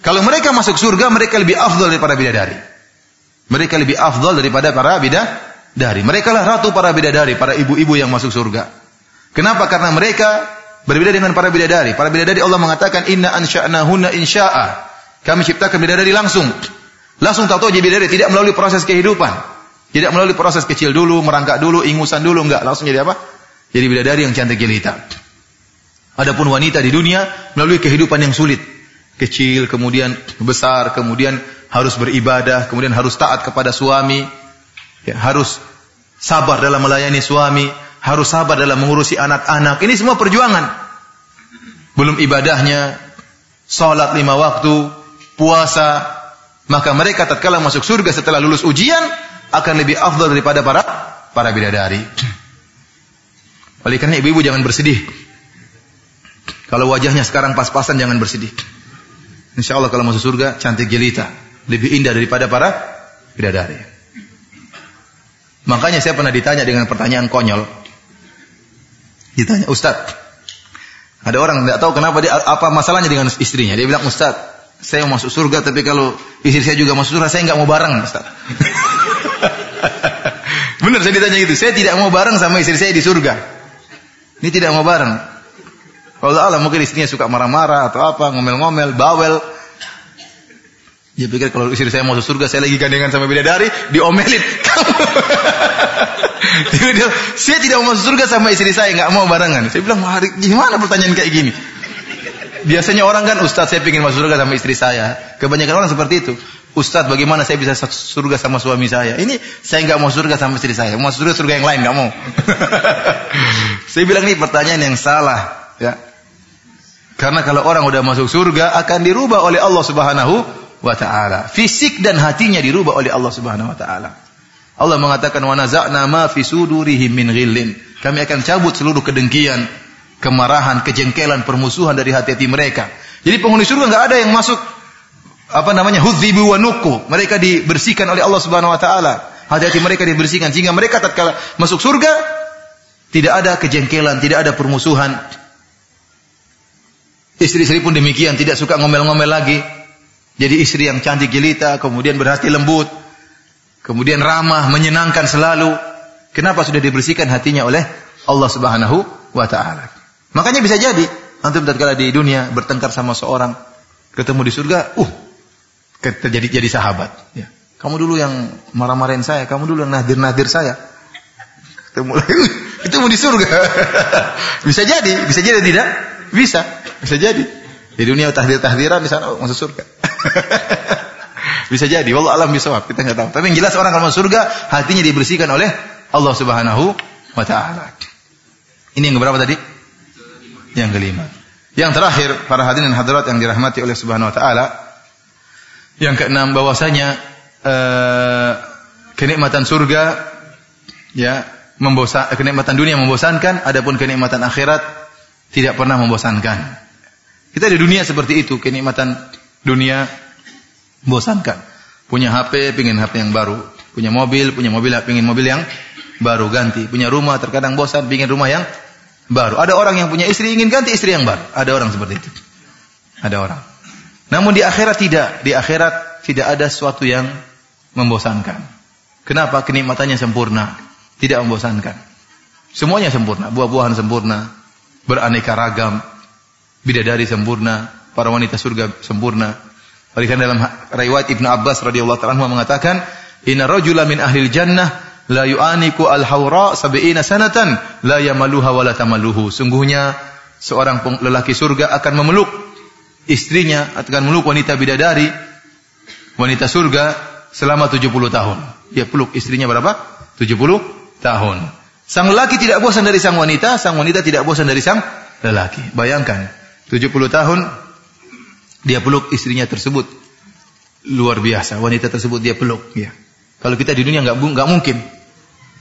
kalau mereka masuk surga mereka lebih afdal daripada bidadari. Mereka lebih afdal daripada para bidadari. Mereka lah ratu para bidadari, para ibu-ibu yang masuk surga. Kenapa? Karena mereka berbeda dengan para bidadari. Para bidadari Allah mengatakan inna ansha'nahunna insya'a. Kami ciptakan bidadari langsung. Langsung tahu-tahu jadi bidadari, tidak melalui proses kehidupan. Tidak melalui proses kecil dulu, merangkak dulu, ingusan dulu, enggak. Langsung jadi apa? Jadi bidadari yang cantik jelita. Adapun wanita di dunia melalui kehidupan yang sulit. Kecil, kemudian besar, kemudian harus beribadah, kemudian harus taat kepada suami, ya, harus sabar dalam melayani suami, harus sabar dalam mengurusi anak-anak. Ini semua perjuangan. Belum ibadahnya, salat lima waktu, puasa, maka mereka tatkala masuk surga setelah lulus ujian akan lebih afdal daripada para para bidadari. Oleh ibu-ibu jangan bersedih. Kalau wajahnya sekarang pas-pasan jangan bersedih. Insya Allah kalau masuk surga cantik jelita. Lebih indah daripada para bidadari. Makanya saya pernah ditanya dengan pertanyaan konyol. Ditanya, Ustaz, ada orang tidak tahu kenapa dia apa masalahnya dengan istrinya. Dia bilang, Ustaz, saya mau masuk surga tapi kalau istri saya juga masuk surga saya nggak mau bareng, Ustaz. Benar saya ditanya gitu. Saya tidak mau bareng sama istri saya di surga. Ini tidak mau bareng. Kalau Allah mungkin istrinya suka marah-marah atau apa, ngomel-ngomel, bawel. Dia pikir kalau istri saya masuk surga, saya lagi gandengan sama bidadari, diomelin. dia, saya tidak mau masuk surga sama istri saya, nggak mau barengan. Saya bilang, hari gimana pertanyaan kayak gini? Biasanya orang kan, Ustaz saya ingin masuk surga sama istri saya. Kebanyakan orang seperti itu. Ustaz bagaimana saya bisa surga sama suami saya? Ini saya nggak mau surga sama istri saya. Mau surga surga yang lain nggak mau. saya bilang ini pertanyaan yang salah, ya. Karena kalau orang udah masuk surga akan dirubah oleh Allah Subhanahu wa taala. Fisik dan hatinya dirubah oleh Allah Subhanahu wa taala. Allah mengatakan wa naza'na ma fi sudurihim min ghillin. Kami akan cabut seluruh kedengkian, kemarahan, kejengkelan, permusuhan dari hati-hati mereka. Jadi penghuni surga nggak ada yang masuk apa namanya hudzibu wa nuku. Mereka dibersihkan oleh Allah Subhanahu wa taala. Hati-hati mereka dibersihkan sehingga mereka tatkala masuk surga tidak ada kejengkelan, tidak ada permusuhan. Istri-istri pun demikian, tidak suka ngomel-ngomel lagi. Jadi istri yang cantik jelita, kemudian berhati lembut, kemudian ramah, menyenangkan selalu. Kenapa sudah dibersihkan hatinya oleh Allah Subhanahu wa taala. Makanya bisa jadi antum tatkala di dunia bertengkar sama seorang, ketemu di surga, uh, terjadi jadi sahabat. Ya. Kamu dulu yang marah-marahin saya, kamu dulu yang nadir-nadir saya. Ketemu lagi, itu mau di surga. bisa jadi, bisa jadi tidak? Bisa, bisa jadi. Di dunia tahdir-tahdiran di sana oh, masuk surga. bisa jadi, wallah alam bisa kita nggak tahu. Tapi yang jelas orang kalau masuk surga, hatinya dibersihkan oleh Allah Subhanahu wa taala. Ini yang berapa tadi? Yang kelima. Yang terakhir, para hadirin dan hadirat yang dirahmati oleh Subhanahu wa taala, yang keenam bahwasanya uh, kenikmatan surga ya membosan kenikmatan dunia membosankan adapun kenikmatan akhirat tidak pernah membosankan. Kita di dunia seperti itu, kenikmatan dunia membosankan. Punya HP, pingin HP yang baru. Punya mobil, punya mobil, pingin mobil yang baru ganti. Punya rumah, terkadang bosan, pingin rumah yang baru. Ada orang yang punya istri ingin ganti istri yang baru. Ada orang seperti itu. Ada orang. Namun di akhirat tidak. Di akhirat tidak ada sesuatu yang membosankan. Kenapa? Kenikmatannya sempurna. Tidak membosankan. Semuanya sempurna. Buah-buahan sempurna. Beraneka ragam. Bidadari sempurna. Para wanita surga sempurna. Oleh karena dalam riwayat Ibnu Abbas radhiyallahu taala mengatakan, "Inna rajula min ahli jannah la yu'aniku al-hawra sab'ina sanatan la yamaluha wa la tamaluhu." Sungguhnya seorang lelaki surga akan memeluk istrinya akan meluk wanita bidadari, wanita surga selama 70 tahun. Dia peluk istrinya berapa? 70 tahun. Sang lelaki tidak bosan dari sang wanita, sang wanita tidak bosan dari sang lelaki. Bayangkan, 70 tahun Dia peluk istrinya tersebut. Luar biasa. Wanita tersebut dia peluk. Ya. Kalau kita di dunia nggak nggak mungkin.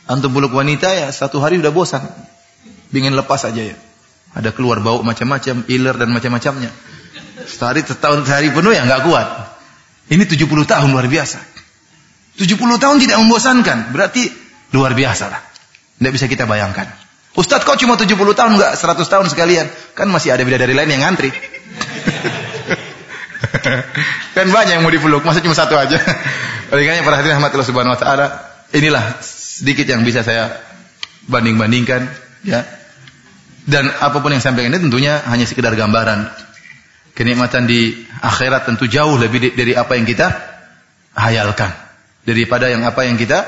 Antum peluk wanita ya satu hari udah bosan. Bingin lepas aja ya. Ada keluar bau macam-macam, iler dan macam-macamnya. Sehari setahun sehari penuh ya nggak kuat. Ini 70 tahun luar biasa. 70 tahun tidak membosankan. Berarti luar biasa lah. Tidak bisa kita bayangkan. Ustadz kok cuma 70 tahun nggak 100 tahun sekalian? Kan masih ada bidadari lain yang ngantri. kan banyak yang mau dipeluk, masa cuma satu aja. Oleh karena para hadirin rahmatillah subhanahu wa taala, inilah sedikit yang bisa saya banding-bandingkan ya. Dan apa pun yang sampaikan ini tentunya hanya sekedar gambaran. Kenikmatan di akhirat tentu jauh lebih dari apa yang kita hayalkan. Daripada yang apa yang kita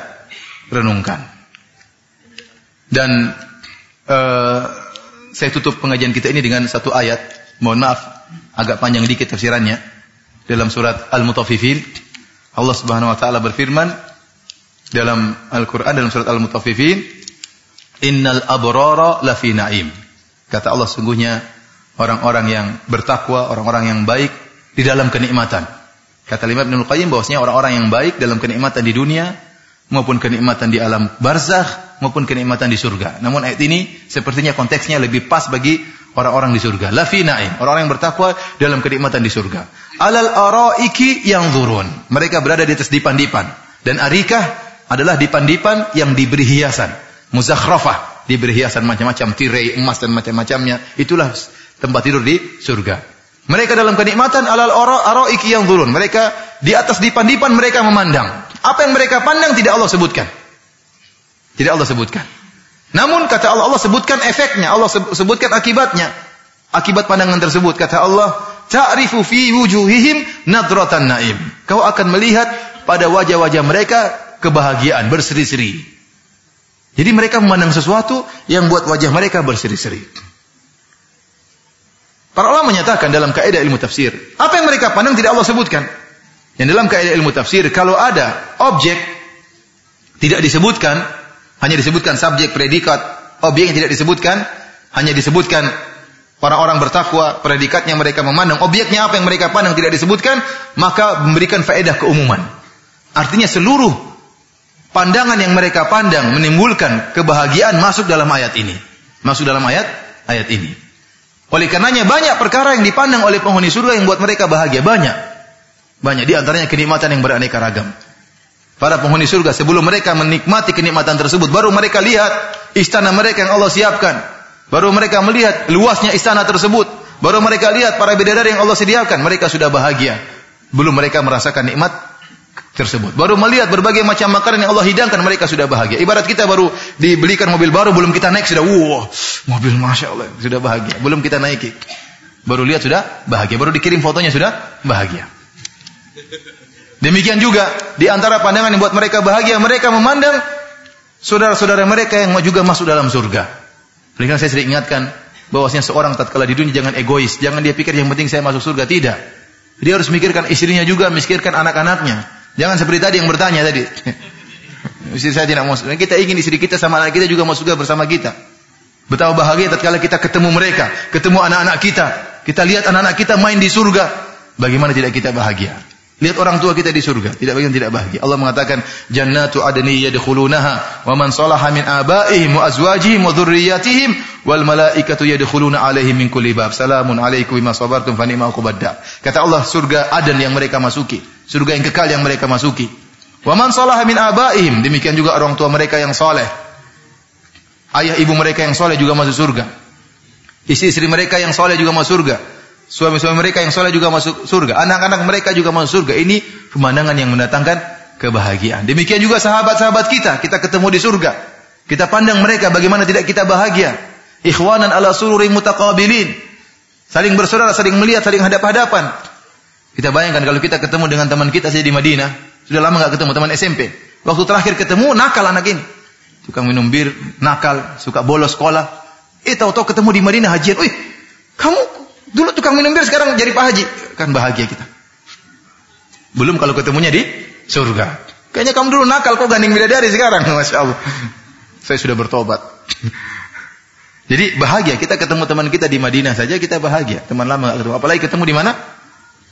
renungkan. Dan uh, saya tutup pengajian kita ini dengan satu ayat. Mohon maaf, agak panjang dikit tafsirannya. Dalam surat Al-Mutaffifin, Allah Subhanahu wa taala berfirman dalam Al-Qur'an dalam surat Al-Mutaffifin, "Innal abrara lafi na'im." Kata Allah sungguhnya orang-orang yang bertakwa, orang-orang yang baik di dalam kenikmatan. Kata Imam Ibnu Qayyim bahwasanya orang-orang yang baik dalam kenikmatan di dunia maupun kenikmatan di alam barzakh maupun kenikmatan di surga. Namun ayat ini sepertinya konteksnya lebih pas bagi orang-orang di surga. Lafi na'im, orang-orang yang bertakwa dalam kenikmatan di surga. Alal araiki yang zurun. Mereka berada di atas dipan-dipan. Dan arikah adalah dipan-dipan yang diberi hiasan. Muzakhrafah, diberi hiasan macam-macam, tirai emas dan macam-macamnya. Itulah tempat tidur di surga. Mereka dalam kenikmatan alal araiki yang zurun. Mereka di atas dipan-dipan mereka memandang. Apa yang mereka pandang tidak Allah sebutkan. Tidak Allah sebutkan. Namun kata Allah, Allah sebutkan efeknya, Allah sebutkan akibatnya. Akibat pandangan tersebut kata Allah, ta'rifu fi wujuhihim nadratan naim. Kau akan melihat pada wajah-wajah mereka kebahagiaan berseri-seri. Jadi mereka memandang sesuatu yang buat wajah mereka berseri-seri. Para ulama menyatakan dalam kaidah ilmu tafsir, apa yang mereka pandang tidak Allah sebutkan. Yang dalam kaidah ilmu tafsir, kalau ada objek tidak disebutkan, hanya disebutkan subjek, predikat, objek yang tidak disebutkan, hanya disebutkan orang-orang bertakwa, predikatnya mereka memandang, objeknya apa yang mereka pandang tidak disebutkan, maka memberikan faedah keumuman. Artinya seluruh pandangan yang mereka pandang menimbulkan kebahagiaan masuk dalam ayat ini. Masuk dalam ayat ayat ini. Oleh karenanya banyak perkara yang dipandang oleh penghuni surga yang buat mereka bahagia. Banyak. Banyak. Di antaranya kenikmatan yang beraneka ragam. Para penghuni surga sebelum mereka menikmati kenikmatan tersebut. Baru mereka lihat istana mereka yang Allah siapkan. Baru mereka melihat luasnya istana tersebut. Baru mereka lihat para bidadari yang Allah sediakan. Mereka sudah bahagia. Belum mereka merasakan nikmat tersebut. Baru melihat berbagai macam makanan yang Allah hidangkan, mereka sudah bahagia. Ibarat kita baru dibelikan mobil baru, belum kita naik sudah, wow, mobil masya Allah, sudah bahagia. Belum kita naiki, baru lihat sudah bahagia. Baru dikirim fotonya sudah bahagia. Demikian juga di antara pandangan yang buat mereka bahagia, mereka memandang saudara-saudara mereka yang juga masuk dalam surga. Oleh saya sering ingatkan bahwasanya seorang tatkala di dunia jangan egois, jangan dia pikir yang penting saya masuk surga, tidak. Dia harus mikirkan istrinya juga, mikirkan anak-anaknya. Jangan seperti tadi yang bertanya tadi. Istri saya tidak mau Kita ingin istri kita sama anak kita juga masuk surga bersama kita. Betapa bahagia tatkala kita ketemu mereka, ketemu anak-anak kita. Kita lihat anak-anak kita main di surga. Bagaimana tidak kita bahagia? Lihat orang tua kita di surga, tidak bagian tidak bahagia. Allah mengatakan, "Jannatu adni yadkhulunaha wa man salaha min abaihim wa azwajihim wa dhurriyyatihim wal malaikatu yadkhuluna alaihim min kulli bab. Salamun alaikum bima sabartum fa ni'ma Kata Allah, surga Aden yang mereka masuki, surga yang kekal yang mereka masuki. Wa man salaha min abaihim, demikian juga orang tua mereka yang soleh. Ayah ibu mereka yang soleh juga masuk surga. Istri-istri mereka yang soleh juga masuk surga. Suami-suami mereka yang soleh juga masuk surga. Anak-anak mereka juga masuk surga. Ini pemandangan yang mendatangkan kebahagiaan. Demikian juga sahabat-sahabat kita. Kita ketemu di surga. Kita pandang mereka bagaimana tidak kita bahagia. Ikhwanan ala sururi mutaqabilin. Saling bersaudara, saling melihat, saling hadap-hadapan. Kita bayangkan kalau kita ketemu dengan teman kita saja di Madinah. Sudah lama nggak ketemu teman SMP. Waktu terakhir ketemu nakal anak ini. Tukang minum bir, nakal, suka bolos sekolah. Eh tahu-tahu ketemu di Madinah hajian. Wih, kamu Dulu tukang minum bir sekarang jadi Pak Haji. Kan bahagia kita. Belum kalau ketemunya di surga. Kayaknya kamu dulu nakal kok gandeng bidadari sekarang. Masya Allah. Saya sudah bertobat. Jadi bahagia kita ketemu teman kita di Madinah saja kita bahagia. Teman lama ketemu. Apalagi ketemu di mana?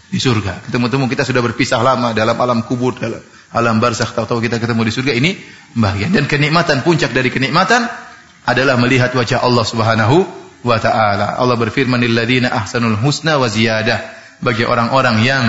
di surga. Ketemu-temu kita sudah berpisah lama dalam alam kubur, dalam alam barzakh, tahu-tahu kita ketemu di surga ini bahagia. Dan kenikmatan puncak dari kenikmatan adalah melihat wajah Allah Subhanahu wa taala. Allah berfirman, "Lilladzina ahsanul husna wa ziyadah." Bagi orang-orang yang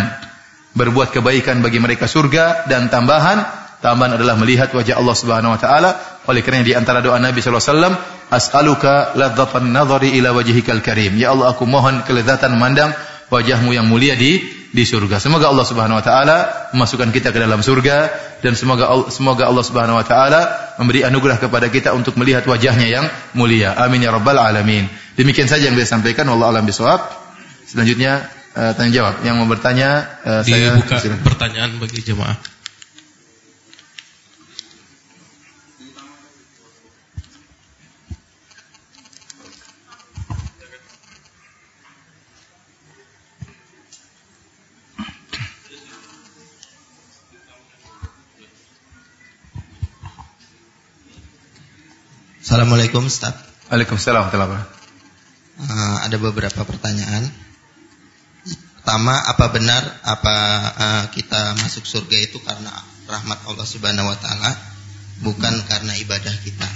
berbuat kebaikan bagi mereka surga dan tambahan tambahan adalah melihat wajah Allah Subhanahu wa taala. Oleh kerana di antara doa Nabi sallallahu alaihi wasallam, "As'aluka ladzatan nadhari ila wajhikal karim." Ya Allah, aku mohon kelezatan memandang wajahmu yang mulia di di surga. Semoga Allah Subhanahu wa taala memasukkan kita ke dalam surga dan semoga semoga Allah Subhanahu wa taala memberi anugerah kepada kita untuk melihat wajahnya yang mulia. Amin ya rabbal alamin. Demikian saja yang saya sampaikan. Wallahu alam bisawab. Selanjutnya uh, tanya jawab. Yang mau bertanya uh, saya buka pertanyaan bagi jemaah. Assalamualaikum Ustaz. Waalaikumsalam uh, Ada beberapa pertanyaan. Pertama, apa benar apa uh, kita masuk surga itu karena rahmat Allah Subhanahu wa taala bukan karena ibadah kita?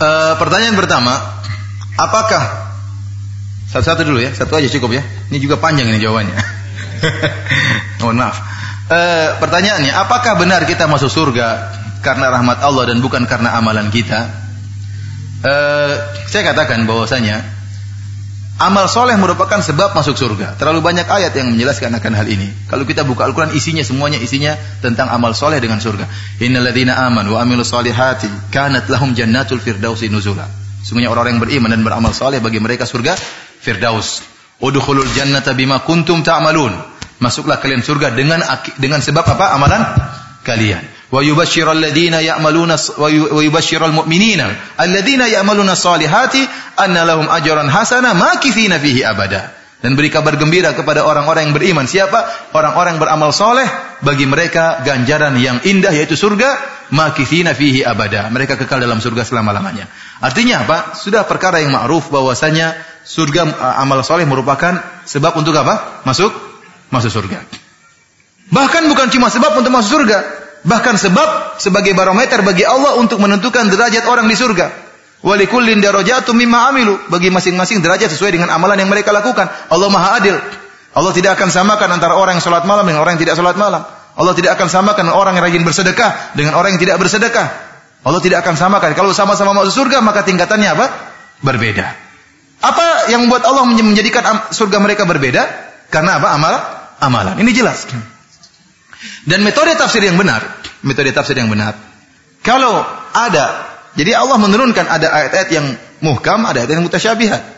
Uh, pertanyaan pertama, apakah satu-satu dulu ya, satu aja cukup ya. Ini juga panjang ini jawabannya. Mohon maaf. Uh, pertanyaannya, apakah benar kita masuk surga karena rahmat Allah dan bukan karena amalan kita. Uh, saya katakan bahwasanya amal soleh merupakan sebab masuk surga. Terlalu banyak ayat yang menjelaskan akan hal ini. Kalau kita buka Al-Quran isinya semuanya isinya tentang amal soleh dengan surga. Innalladzina aman wa amilu solihati kanat lahum jannatul firdausi nuzula. Sungguhnya orang-orang yang beriman dan beramal soleh bagi mereka surga firdaus. Udkhulul jannata bima kuntum ta'malun. Masuklah kalian surga dengan dengan sebab apa? Amalan kalian wa الذين ladzina ya'maluna wa الذين mu'minina الصالحات ya'maluna salihati anna lahum ajran hasana makithina fihi abada. Dan beri kabar gembira kepada orang-orang yang beriman. Siapa? Orang-orang yang beramal soleh bagi mereka ganjaran yang indah yaitu surga makithina fihi abada. Mereka kekal dalam surga selama-lamanya. Artinya apa? Sudah perkara yang ma'ruf bahwasanya surga uh, amal soleh merupakan sebab untuk apa? Masuk masuk surga. Bahkan bukan cuma sebab untuk masuk surga. Bahkan sebab sebagai barometer bagi Allah untuk menentukan derajat orang di surga. Walikullin darajatu mimma amilu. Bagi masing-masing derajat sesuai dengan amalan yang mereka lakukan. Allah Maha Adil. Allah tidak akan samakan antara orang yang salat malam dengan orang yang tidak salat malam. Allah tidak akan samakan orang yang rajin bersedekah dengan orang yang tidak bersedekah. Allah tidak akan samakan. Kalau sama-sama masuk surga maka tingkatannya apa? Berbeda. Apa yang membuat Allah menjadikan surga mereka berbeda? Karena apa? Amal amalan. Ini jelas. Dan metode tafsir yang benar, metode tafsir yang benar. Kalau ada, jadi Allah menurunkan ada ayat-ayat yang muhkam, ada ayat yang mutasyabihat.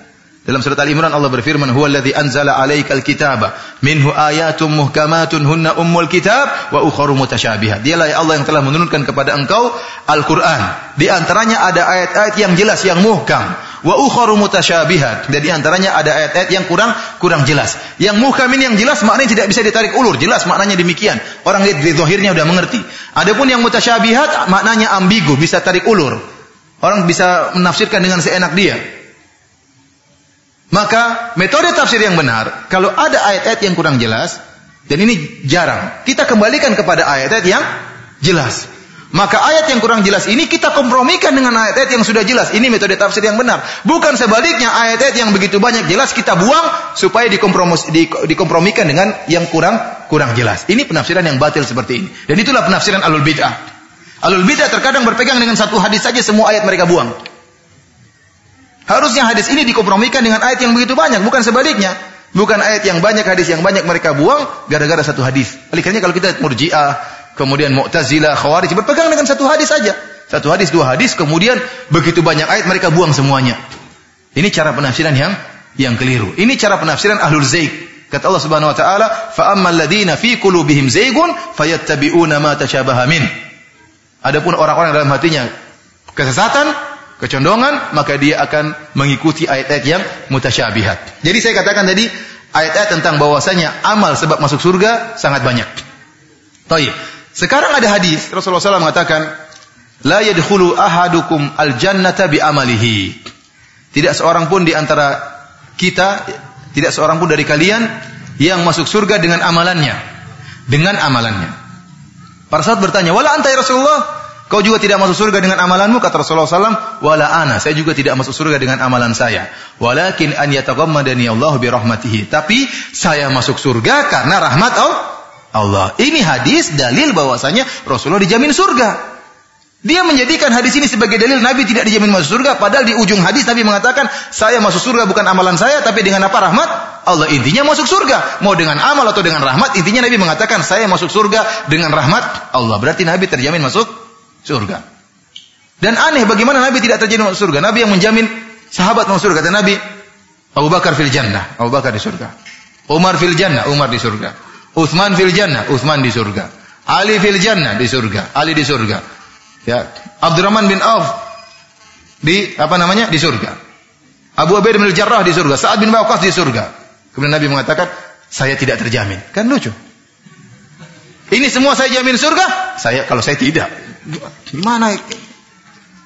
Dalam surat Al-Imran Allah berfirman, "Huwa alladhi anzala 'alaikal kitaba, minhu ayatun muhkamatun hunna ummul kitab wa ukharu mutasyabihat." Dialah Allah yang telah menurunkan kepada engkau Al-Qur'an. Di antaranya ada ayat-ayat yang jelas yang muhkam, wa ukharu mutasyabihat. Dan di antaranya ada ayat-ayat yang kurang kurang jelas. Yang muhkam ini yang jelas maknanya tidak bisa ditarik ulur, jelas maknanya demikian. Orang lihat di zahirnya sudah mengerti. Adapun yang mutasyabihat maknanya ambigu, bisa tarik ulur. Orang bisa menafsirkan dengan seenak dia. Maka metode tafsir yang benar, kalau ada ayat-ayat yang kurang jelas, dan ini jarang, kita kembalikan kepada ayat-ayat yang jelas. Maka ayat yang kurang jelas ini kita kompromikan dengan ayat-ayat yang sudah jelas. Ini metode tafsir yang benar. Bukan sebaliknya ayat-ayat yang begitu banyak jelas kita buang supaya dikompromikan dengan yang kurang kurang jelas. Ini penafsiran yang batil seperti ini. Dan itulah penafsiran alul bid'ah. Alul bid'ah terkadang berpegang dengan satu hadis saja semua ayat mereka buang. Harusnya hadis ini dikompromikan dengan ayat yang begitu banyak, bukan sebaliknya. Bukan ayat yang banyak, hadis yang banyak mereka buang gara-gara satu hadis. Oleh kalau kita murjiah, kemudian mu'tazilah, khawarij berpegang dengan satu hadis saja. Satu hadis, dua hadis, kemudian begitu banyak ayat mereka buang semuanya. Ini cara penafsiran yang yang keliru. Ini cara penafsiran ahlul zaik. Kata Allah Subhanahu wa taala, "Fa ammal ladzina fi qulubihim zaygun fayattabi'una ma tashabaha min." Adapun orang-orang dalam hatinya kesesatan, kecondongan, maka dia akan mengikuti ayat-ayat yang mutasyabihat. Jadi saya katakan tadi, ayat-ayat tentang bahwasanya amal sebab masuk surga sangat banyak. Taib. Sekarang ada hadis Rasulullah SAW mengatakan, la yadkhulu ahadukum al-jannata bi amalihi. Tidak seorang pun di antara kita, tidak seorang pun dari kalian yang masuk surga dengan amalannya. Dengan amalannya. Para sahabat bertanya, "Wala anta ya Rasulullah?" Kau juga tidak masuk surga dengan amalanmu kata Rasulullah SAW. Wala ana, saya juga tidak masuk surga dengan amalan saya. Walakin an yataghammadani Allah bi rahmatihi. Tapi saya masuk surga karena rahmat Allah. Ini hadis dalil bahwasanya Rasulullah dijamin surga. Dia menjadikan hadis ini sebagai dalil Nabi tidak dijamin masuk surga. Padahal di ujung hadis Nabi mengatakan, saya masuk surga bukan amalan saya, tapi dengan apa rahmat? Allah intinya masuk surga. Mau dengan amal atau dengan rahmat, intinya Nabi mengatakan, saya masuk surga dengan rahmat Allah. Berarti Nabi terjamin masuk surga. Dan aneh bagaimana Nabi tidak terjamin masuk surga. Nabi yang menjamin sahabat masuk surga. Kata Nabi, Abu Bakar fil jannah. Abu Bakar di surga. Umar fil jannah. Umar di surga. Uthman fil jannah. Uthman di surga. Ali fil jannah di surga. Ali di surga. Ya, Abdurrahman bin Auf di apa namanya? di surga. Abu Ubaidah bin Jarrah di surga, Sa'ad bin Waqqas di surga. Kemudian Nabi mengatakan, "Saya tidak terjamin." Kan lucu. Ini semua saya jamin surga? Saya kalau saya tidak. Gimana?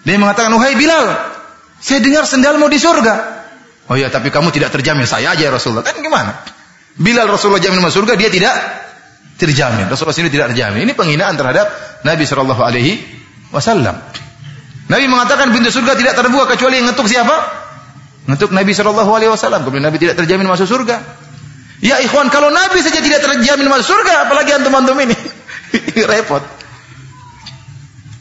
Dia mengatakan, "Wahai Bilal, saya dengar sendalmu di surga." Oh ya, tapi kamu tidak terjamin. Saya aja ya Rasulullah. Kan gimana? Bilal Rasulullah jamin masuk surga, dia tidak terjamin. Rasulullah sendiri tidak terjamin. Ini penghinaan terhadap Nabi Shallallahu Alaihi wasallam. Nabi mengatakan pintu surga tidak terbuka kecuali yang ngetuk siapa? Ngetuk Nabi Shallallahu Alaihi Wasallam. Kemudian Nabi tidak terjamin masuk surga. Ya ikhwan, kalau Nabi saja tidak terjamin masuk surga, apalagi antum-antum ini. Repot.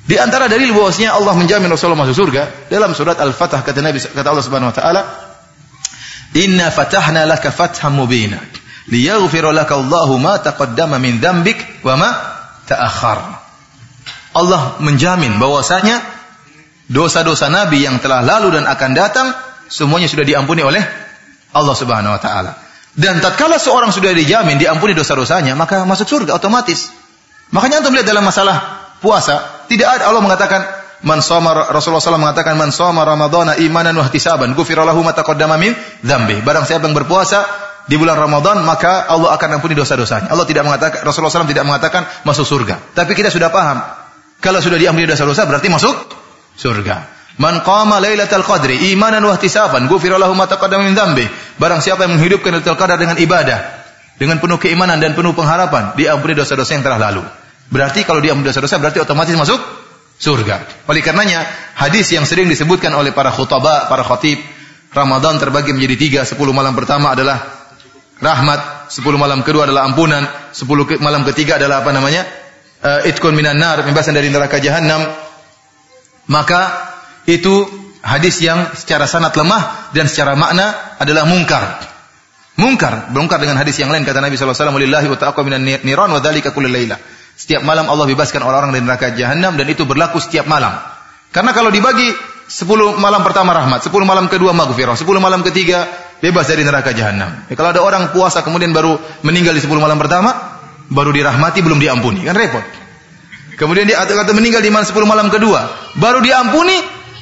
Di antara dalil bahwasanya Allah menjamin Rasulullah masuk surga dalam surat Al-Fatah kata Nabi kata Allah Subhanahu wa taala, "Inna fatahna laka fatham mubina liyaghfira laka ma taqaddama min dzambik wa ma ta'akhkhar." Allah menjamin bahwasanya dosa-dosa Nabi yang telah lalu dan akan datang semuanya sudah diampuni oleh Allah Subhanahu wa taala. Dan tatkala seorang sudah dijamin diampuni dosa-dosanya, maka masuk surga otomatis. Makanya antum lihat dalam masalah puasa, tidak ada Allah mengatakan man shoma Rasulullah SAW mengatakan man shoma ramadhana imanan wa ihtisaban ghufira lahu min dzambi. Barang siapa yang berpuasa di bulan Ramadan maka Allah akan ampuni dosa-dosanya. Allah tidak mengatakan Rasulullah SAW tidak mengatakan masuk surga. Tapi kita sudah paham kalau sudah diampuni dosa-dosa berarti masuk surga. Man qama lailatal qadri imanan wa ihtisaban ghufira lahu ma taqaddama min dzambi. Barang siapa yang menghidupkan lailatul qadar dengan ibadah, dengan penuh keimanan dan penuh pengharapan, diampuni dosa-dosa yang telah lalu. Berarti kalau diampuni dosa-dosa berarti otomatis masuk surga. Oleh karenanya hadis yang sering disebutkan oleh para khutbah, para khatib, Ramadan terbagi menjadi tiga. Sepuluh malam pertama adalah rahmat, sepuluh malam kedua adalah ampunan, sepuluh malam ketiga adalah apa namanya? uh, itkun minan nar, pembebasan dari neraka jahanam, maka itu hadis yang secara sanad lemah dan secara makna adalah mungkar. Mungkar, berungkar dengan hadis yang lain kata Nabi sallallahu alaihi wasallam, "Lillahi wa minan niran wa dzalika laila." Setiap malam Allah bebaskan orang-orang dari neraka jahanam dan itu berlaku setiap malam. Karena kalau dibagi 10 malam pertama rahmat, 10 malam kedua maghfirah, 10 malam ketiga bebas dari neraka jahanam. Ya, kalau ada orang puasa kemudian baru meninggal di 10 malam pertama, baru dirahmati belum diampuni, kan repot. Kemudian dia kata meninggal di malam 10 malam kedua, baru diampuni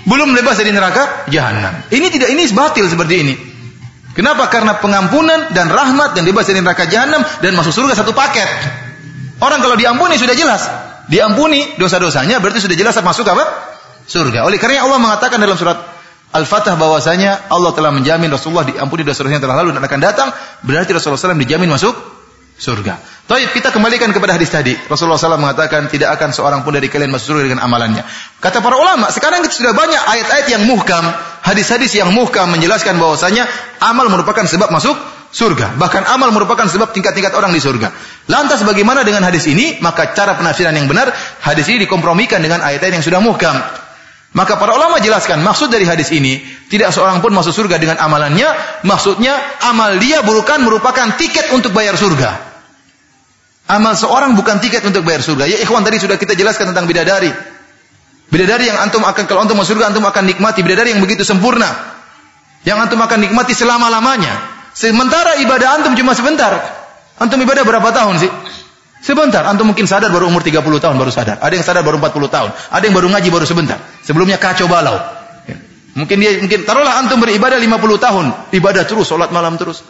belum bebas dari neraka jahanam. Ini tidak ini batil seperti ini. Kenapa? Karena pengampunan dan rahmat dan bebas dari neraka jahanam dan masuk surga satu paket. Orang kalau diampuni sudah jelas. Diampuni dosa-dosanya berarti sudah jelas masuk apa? Surga. Oleh karena Allah mengatakan dalam surat Al-Fatah bahwasanya Allah telah menjamin Rasulullah diampuni dosa-dosanya telah lalu dan akan datang, berarti Rasulullah SAW dijamin masuk surga. Taib kita kembalikan kepada hadis tadi. Rasulullah SAW mengatakan tidak akan seorang pun dari kalian masuk surga dengan amalannya. Kata para ulama, sekarang kita sudah banyak ayat-ayat yang muhkam, hadis-hadis yang muhkam menjelaskan bahwasanya amal merupakan sebab masuk surga. Bahkan amal merupakan sebab tingkat-tingkat orang di surga. Lantas bagaimana dengan hadis ini? Maka cara penafsiran yang benar, hadis ini dikompromikan dengan ayat-ayat yang sudah muhkam. Maka para ulama jelaskan maksud dari hadis ini tidak seorang pun masuk surga dengan amalannya, maksudnya amal dia bukan merupakan tiket untuk bayar surga. Amal seorang bukan tiket untuk bayar surga. Ya ikhwan tadi sudah kita jelaskan tentang bidadari. Bidadari yang antum akan kalau antum masuk surga antum akan nikmati bidadari yang begitu sempurna. Yang antum akan nikmati selama-lamanya. Sementara ibadah antum cuma sebentar. Antum ibadah berapa tahun sih? Sebentar, antum mungkin sadar baru umur 30 tahun baru sadar. Ada yang sadar baru 40 tahun. Ada yang baru ngaji baru sebentar. Sebelumnya kacau balau. Ya. Mungkin dia mungkin taruhlah antum beribadah 50 tahun, ibadah terus, salat malam terus.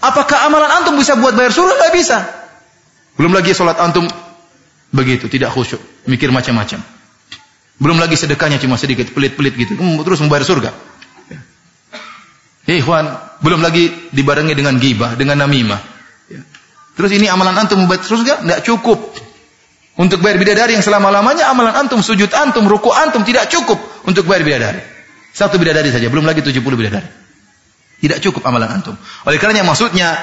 Apakah amalan antum bisa buat bayar surga? Tidak bisa. Belum lagi sholat antum begitu, tidak khusyuk, mikir macam-macam. Belum lagi sedekahnya cuma sedikit, pelit-pelit gitu, hmm, terus membayar surga. Ya, ikhwan, belum lagi dibarengi dengan gibah, dengan namimah. Terus ini amalan antum membuat surga? Tidak cukup. Untuk bayar bidadari yang selama-lamanya amalan antum, sujud antum, ruku antum tidak cukup untuk bayar bidadari. Satu bidadari saja, belum lagi 70 bidadari. Tidak cukup amalan antum. Oleh karenanya maksudnya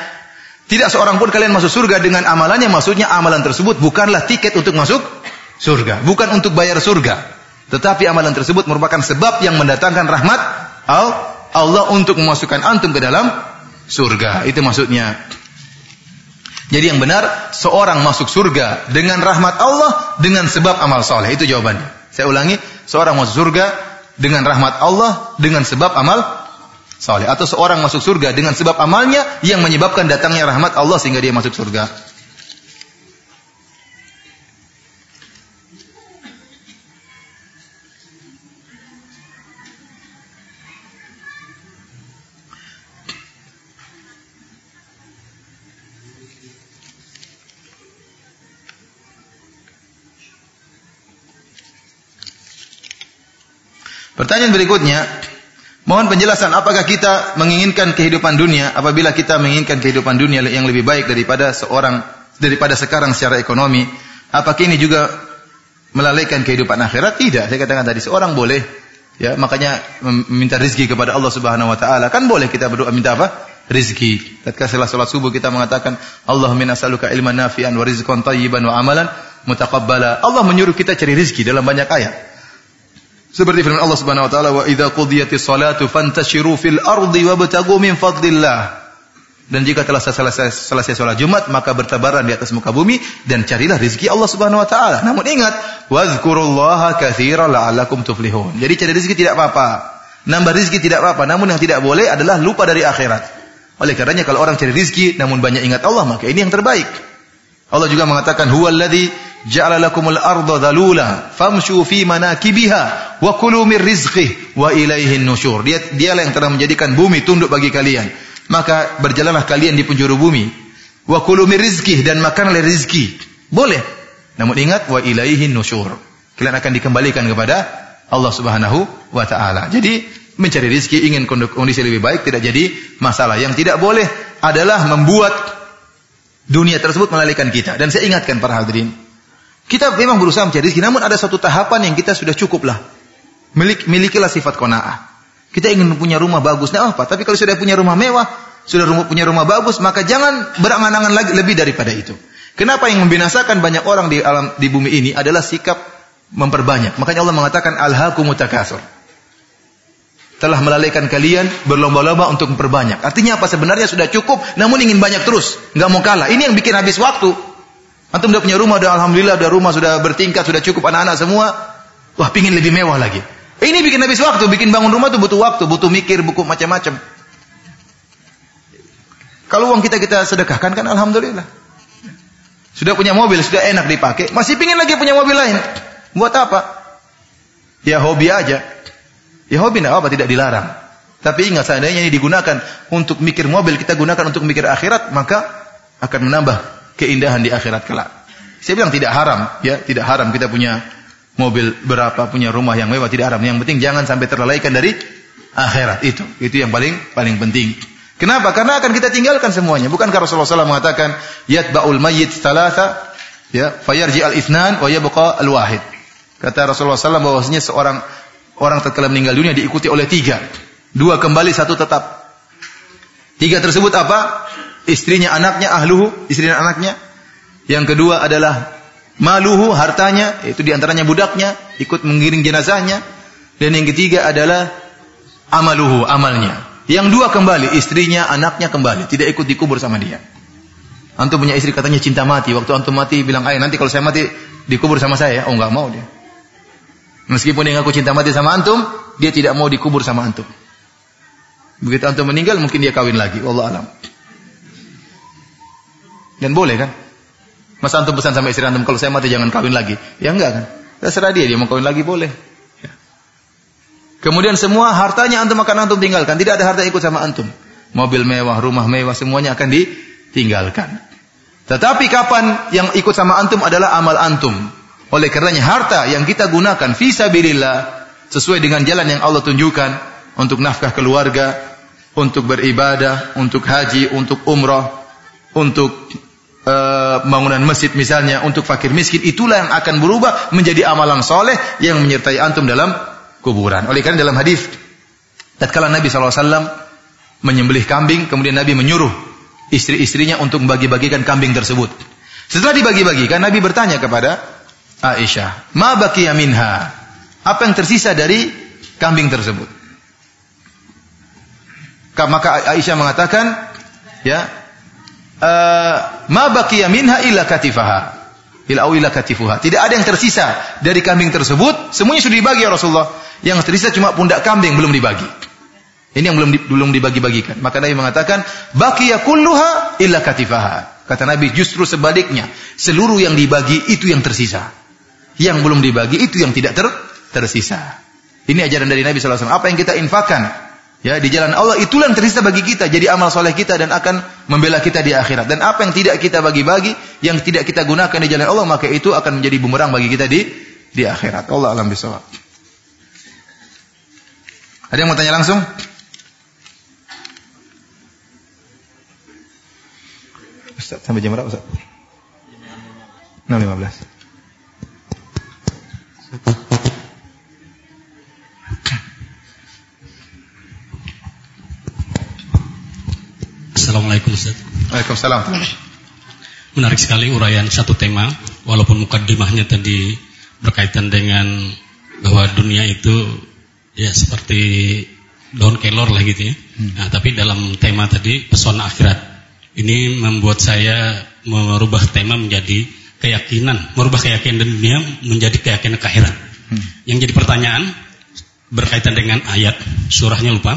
tidak seorang pun kalian masuk surga dengan amalannya, maksudnya amalan tersebut bukanlah tiket untuk masuk surga, bukan untuk bayar surga. Tetapi amalan tersebut merupakan sebab yang mendatangkan rahmat Allah untuk memasukkan antum ke dalam surga. Itu maksudnya. Jadi yang benar, seorang masuk surga dengan rahmat Allah dengan sebab amal soleh. Itu jawabannya. Saya ulangi, seorang masuk surga dengan rahmat Allah dengan sebab amal soleh. Atau seorang masuk surga dengan sebab amalnya yang menyebabkan datangnya rahmat Allah sehingga dia masuk surga. Pertanyaan berikutnya, mohon penjelasan apakah kita menginginkan kehidupan dunia apabila kita menginginkan kehidupan dunia yang lebih baik daripada seorang daripada sekarang secara ekonomi? Apakah ini juga melalaikan kehidupan akhirat? Tidak. Saya katakan tadi seorang boleh ya makanya meminta rizki kepada Allah Subhanahu wa taala. Kan boleh kita berdoa minta apa? Rizki. Ketika setelah salat subuh kita mengatakan Allahumma nas'aluka ilman nafi'an wa rizqan tayyiban wa amalan mutaqabbala. Allah menyuruh kita cari rizki dalam banyak ayat. Seperti firman Allah Subhanahu wa taala, "Wa idza qudiyatis salatu fantashiru fil ardi wabtagu min fadlillah." Dan jika telah selesai selesai Jumat, maka bertabaran di atas muka bumi dan carilah rezeki Allah Subhanahu wa taala. Namun ingat, wazkurullaha katsiran la'allakum tuflihun. Jadi cari rezeki tidak apa-apa. Nambah rezeki tidak apa-apa, namun yang tidak boleh adalah lupa dari akhirat. Oleh karenanya kalau orang cari rezeki namun banyak ingat Allah, maka ini yang terbaik. Allah juga mengatakan huwallazi ja'ala lakumul arda dhalula famshu fi manakibiha wa kulu mir rizqih wa ilaihin nusyur. Dia dialah yang telah menjadikan bumi tunduk bagi kalian. Maka berjalanlah kalian di penjuru bumi. Wa kulu mir rizqih dan makanlah rezeki. Boleh. Namun ingat wa ilaihin nusyur. Kalian akan dikembalikan kepada Allah Subhanahu wa taala. Jadi mencari rezeki ingin kondisi lebih baik tidak jadi masalah. Yang tidak boleh adalah membuat dunia tersebut melalaikan kita. Dan saya ingatkan para hadirin, kita memang berusaha mencari rezeki, namun ada satu tahapan yang kita sudah cukup lah. Milik, milikilah sifat kona'ah. Kita ingin punya rumah bagus, nah apa? Tapi kalau sudah punya rumah mewah, sudah punya rumah bagus, maka jangan berangan-angan lagi lebih daripada itu. Kenapa yang membinasakan banyak orang di alam di bumi ini adalah sikap memperbanyak. Makanya Allah mengatakan alhaqumutakasur. Telah melalaikan kalian berlomba-lomba untuk memperbanyak. Artinya apa? Sebenarnya sudah cukup, namun ingin banyak terus, nggak mau kalah. Ini yang bikin habis waktu. Antum udah punya rumah, udah alhamdulillah, udah rumah sudah bertingkat, sudah cukup anak-anak semua. Wah, pingin lebih mewah lagi. Ini bikin habis waktu, bikin bangun rumah tuh butuh waktu, butuh mikir, buku macam-macam. Kalau uang kita kita sedekahkan kan alhamdulillah. Sudah punya mobil, sudah enak dipakai, masih pingin lagi punya mobil lain. Buat apa? Ya hobi aja. Ya hobi enggak apa tidak dilarang. Tapi ingat seandainya ini digunakan untuk mikir mobil, kita gunakan untuk mikir akhirat, maka akan menambah keindahan di akhirat kelak. Saya bilang tidak haram, ya, tidak haram kita punya mobil berapa, punya rumah yang mewah tidak haram. Yang penting jangan sampai terlalaikan dari akhirat itu. Itu yang paling paling penting. Kenapa? Karena akan kita tinggalkan semuanya. Bukankah Rasulullah SAW mengatakan yatba'ul mayyit thalatha ya fayarji al ithnan wa al wahid. Kata Rasulullah SAW bahwasanya seorang orang tatkala meninggal dunia diikuti oleh tiga. Dua kembali, satu tetap. Tiga tersebut apa? istrinya, anaknya, ahluhu, istrinya, anaknya. Yang kedua adalah maluhu, hartanya, itu di antaranya budaknya, ikut mengiring jenazahnya. Dan yang ketiga adalah amaluhu, amalnya. Yang dua kembali, istrinya, anaknya kembali, tidak ikut dikubur sama dia. Antum punya istri katanya cinta mati. Waktu antum mati bilang, ayah nanti kalau saya mati dikubur sama saya. Oh nggak mau dia. Meskipun dia ngaku cinta mati sama antum, dia tidak mau dikubur sama antum. Begitu antum meninggal, mungkin dia kawin lagi. Allah alam. Dan boleh kan? Masa antum pesan sama istri antum kalau saya mati jangan kawin lagi? Ya enggak kan? Terserah dia, dia mau kawin lagi boleh. Ya. Kemudian semua hartanya antum akan antum tinggalkan. Tidak ada harta ikut sama antum. Mobil mewah, rumah mewah, semuanya akan ditinggalkan. Tetapi kapan yang ikut sama antum adalah amal antum. Oleh karenanya harta yang kita gunakan fisabilillah sesuai dengan jalan yang Allah tunjukkan untuk nafkah keluarga, untuk beribadah, untuk haji, untuk umrah, untuk eh, bangunan masjid misalnya untuk fakir miskin itulah yang akan berubah menjadi amalan soleh yang menyertai antum dalam kuburan. Oleh karena dalam hadis tatkala Nabi SAW menyembelih kambing kemudian Nabi menyuruh istri-istrinya untuk membagi-bagikan kambing tersebut. Setelah dibagi-bagikan Nabi bertanya kepada Aisyah, "Ma baqiya minha?" Apa yang tersisa dari kambing tersebut? Maka Aisyah mengatakan, ya, uh, ma baqiya minha illa katifaha. Ila ila katifuha. Tidak ada yang tersisa dari kambing tersebut, semuanya sudah dibagi ya Rasulullah. Yang tersisa cuma pundak kambing belum dibagi. Ini yang belum di, belum dibagi-bagikan. Maka Nabi mengatakan, baqiya kulluha illa katifaha. Kata Nabi justru sebaliknya, seluruh yang dibagi itu yang tersisa. Yang belum dibagi itu yang tidak ter, tersisa. Ini ajaran dari Nabi SAW. Apa yang kita infakkan ya di jalan Allah itulah yang tersisa bagi kita. Jadi amal soleh kita dan akan membela kita di akhirat. Dan apa yang tidak kita bagi-bagi yang tidak kita gunakan di jalan Allah maka itu akan menjadi bumerang bagi kita di di akhirat. Allah alam bisawab ada yang mau tanya langsung? Ustaz, sampai jam berapa Ustaz? 6.15 Assalamualaikum Ustaz. Waalaikumsalam. Menarik sekali uraian satu tema, walaupun mukadimahnya tadi berkaitan dengan bahwa dunia itu ya seperti daun kelor lah gitu ya. Hmm. Nah, tapi dalam tema tadi pesona akhirat ini membuat saya merubah tema menjadi keyakinan, merubah keyakinan dunia menjadi keyakinan akhirat. Hmm. Yang jadi pertanyaan berkaitan dengan ayat surahnya lupa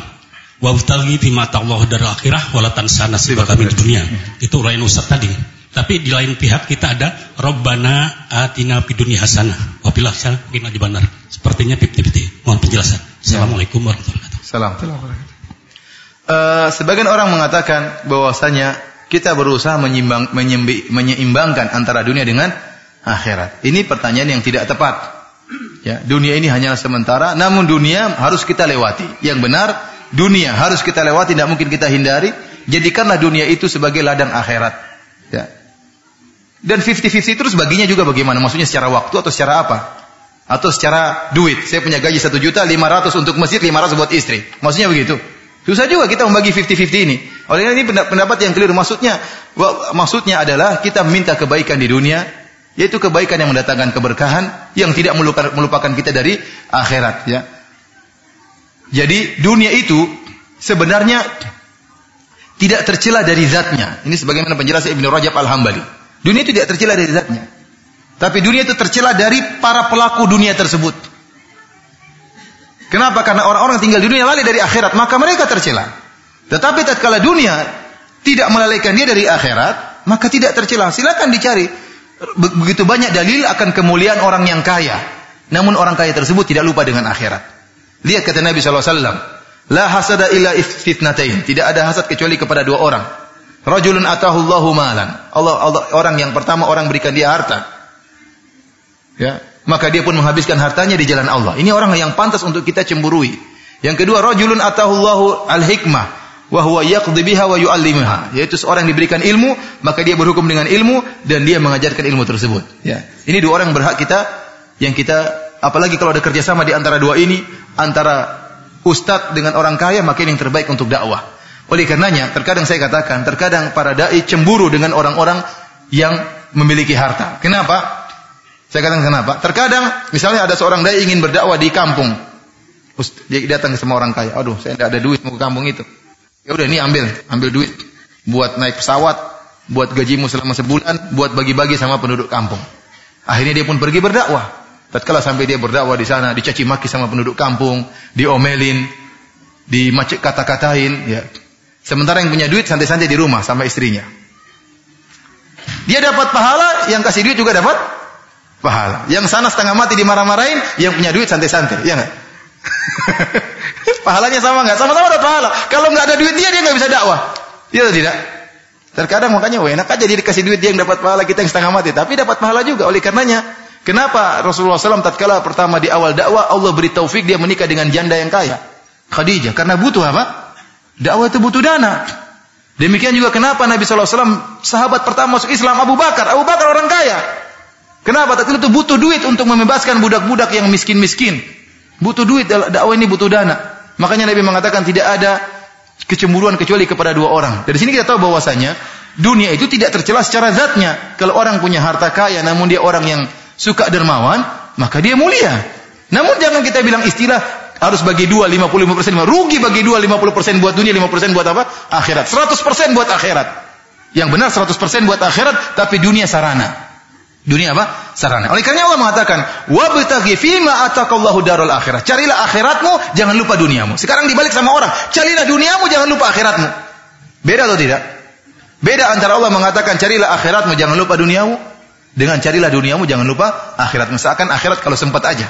Wabtaghi bima Allah dari akhirah walatan sana nasibaka di dunia. Itu uraian Ustaz tadi. Tapi di lain pihak kita ada Rabbana atina fid dunya hasanah wa fil akhirati adzabannar. Sepertinya pipti-pipti. Mohon penjelasan. Assalamualaikum warahmatullahi wabarakatuh. Salam. Uh, sebagian orang mengatakan bahwasanya kita berusaha menyimbang, menyeimbangkan antara dunia dengan akhirat. Ini pertanyaan yang tidak tepat. Ya, dunia ini hanyalah sementara, namun dunia harus kita lewati. Yang benar dunia harus kita lewati, tidak mungkin kita hindari. Jadikanlah dunia itu sebagai ladang akhirat. Ya. Dan 50-50 terus baginya juga bagaimana? Maksudnya secara waktu atau secara apa? Atau secara duit. Saya punya gaji 1 juta, 500 untuk masjid, 500 buat istri. Maksudnya begitu. Susah juga kita membagi 50-50 ini. Oleh ini pendapat yang keliru. Maksudnya, maksudnya adalah kita minta kebaikan di dunia, yaitu kebaikan yang mendatangkan keberkahan, yang tidak melupakan kita dari akhirat. Ya. Jadi dunia itu sebenarnya tidak tercela dari zatnya. Ini sebagaimana penjelasan Ibnu Rajab Al-Hambali. Dunia itu tidak tercela dari zatnya. Tapi dunia itu tercela dari para pelaku dunia tersebut. Kenapa? Karena orang-orang tinggal di dunia lalai dari akhirat, maka mereka tercela. Tetapi tatkala dunia tidak melalaikan dia dari akhirat, maka tidak tercela. Silakan dicari. Begitu banyak dalil akan kemuliaan orang yang kaya. Namun orang kaya tersebut tidak lupa dengan akhirat. Lihat kata Nabi SAW. La hasada illa fitnatain. Tidak ada hasad kecuali kepada dua orang. Rajulun atahullahu malan. Allah, Allah orang yang pertama orang berikan dia harta. Ya, maka dia pun menghabiskan hartanya di jalan Allah. Ini orang yang pantas untuk kita cemburui. Yang kedua, rajulun atahullahu al-hikmah wa huwa yaqdi biha wa. Yaitu seorang yang diberikan ilmu, maka dia berhukum dengan ilmu dan dia mengajarkan ilmu tersebut. Ya. Ini dua orang berhak kita yang kita apalagi kalau ada kerjasama di antara dua ini, antara ustadz dengan orang kaya, maka yang terbaik untuk dakwah. Oleh karenanya, terkadang saya katakan, terkadang para dai cemburu dengan orang-orang yang memiliki harta. Kenapa? Saya katakan kenapa? Terkadang misalnya ada seorang dai ingin berdakwah di kampung. Dia datang ke semua orang kaya. Aduh, saya tidak ada duit mau ke kampung itu. Ya udah ini ambil, ambil duit buat naik pesawat, buat gajimu selama sebulan, buat bagi-bagi sama penduduk kampung. Akhirnya dia pun pergi berdakwah. Tatkala sampai dia berdakwah di sana, dicaci maki sama penduduk kampung, diomelin, dimacet kata-katain, ya. Sementara yang punya duit santai-santai di rumah sama istrinya. Dia dapat pahala, yang kasih duit juga dapat pahala. Yang sana setengah mati dimarah-marahin, yang punya duit santai-santai, ya enggak? Pahalanya sama enggak? Sama-sama dapat pahala. Kalau enggak ada duit dia, dia enggak bisa dakwah. Iya atau tidak? Terkadang makanya, enak aja dia dikasih duit dia yang dapat pahala, kita yang setengah mati. Tapi dapat pahala juga. Oleh karenanya, Kenapa Rasulullah SAW tatkala pertama di awal dakwah Allah beri taufik dia menikah dengan janda yang kaya? Khadijah. Karena butuh apa? Dakwah itu butuh dana. Demikian juga kenapa Nabi SAW sahabat pertama masuk Islam Abu Bakar. Abu Bakar orang kaya. Kenapa? Tapi itu butuh duit untuk membebaskan budak-budak yang miskin-miskin. Butuh duit, dakwah ini butuh dana. Makanya Nabi mengatakan tidak ada kecemburuan kecuali kepada dua orang. Dari sini kita tahu bahwasanya dunia itu tidak tercela secara zatnya. Kalau orang punya harta kaya namun dia orang yang suka dermawan, maka dia mulia. Namun jangan kita bilang istilah harus bagi dua, 55 persen. Rugi bagi dua, 50 persen buat dunia, 5 persen buat apa? Akhirat. 100 persen buat akhirat. Yang benar 100 persen buat akhirat, tapi dunia sarana. Dunia apa? Sarana. Oleh karena Allah mengatakan, "Wabtaghi fima atakallahu darul akhirah." Carilah akhiratmu, jangan lupa duniamu. Sekarang dibalik sama orang, carilah duniamu, jangan lupa akhiratmu. Beda atau tidak? Beda antara Allah mengatakan, "Carilah akhiratmu, jangan lupa duniamu." Dengan carilah duniamu, jangan lupa akhirat. Misalkan akhirat kalau sempat aja.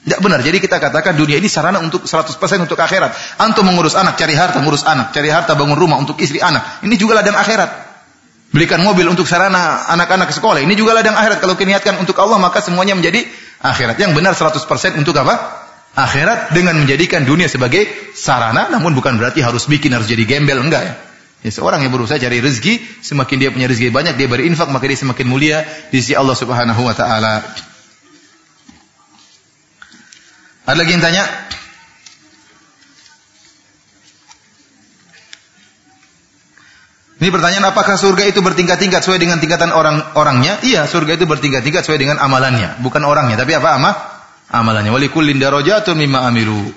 Tidak benar. Jadi kita katakan dunia ini sarana untuk 100% untuk akhirat. Antum mengurus anak, cari harta, mengurus anak, cari harta, bangun rumah untuk istri anak. Ini juga ladang akhirat. Belikan mobil untuk sarana anak-anak sekolah. Ini juga ladang akhirat. Kalau kiniatkan untuk Allah maka semuanya menjadi akhirat. Yang benar 100% untuk apa? Akhirat dengan menjadikan dunia sebagai sarana. Namun bukan berarti harus bikin, harus jadi gembel. Enggak ya. Ya, seorang yang berusaha cari rezeki, semakin dia punya rezeki banyak, dia berinfak, maka dia semakin mulia di sisi Allah Subhanahu wa taala. Ada lagi yang tanya? Ini pertanyaan apakah surga itu bertingkat-tingkat sesuai dengan tingkatan orang-orangnya? Iya, surga itu bertingkat-tingkat sesuai dengan amalannya, bukan orangnya, tapi apa ama? Amalannya. Walikullin darajatun mimma amilu.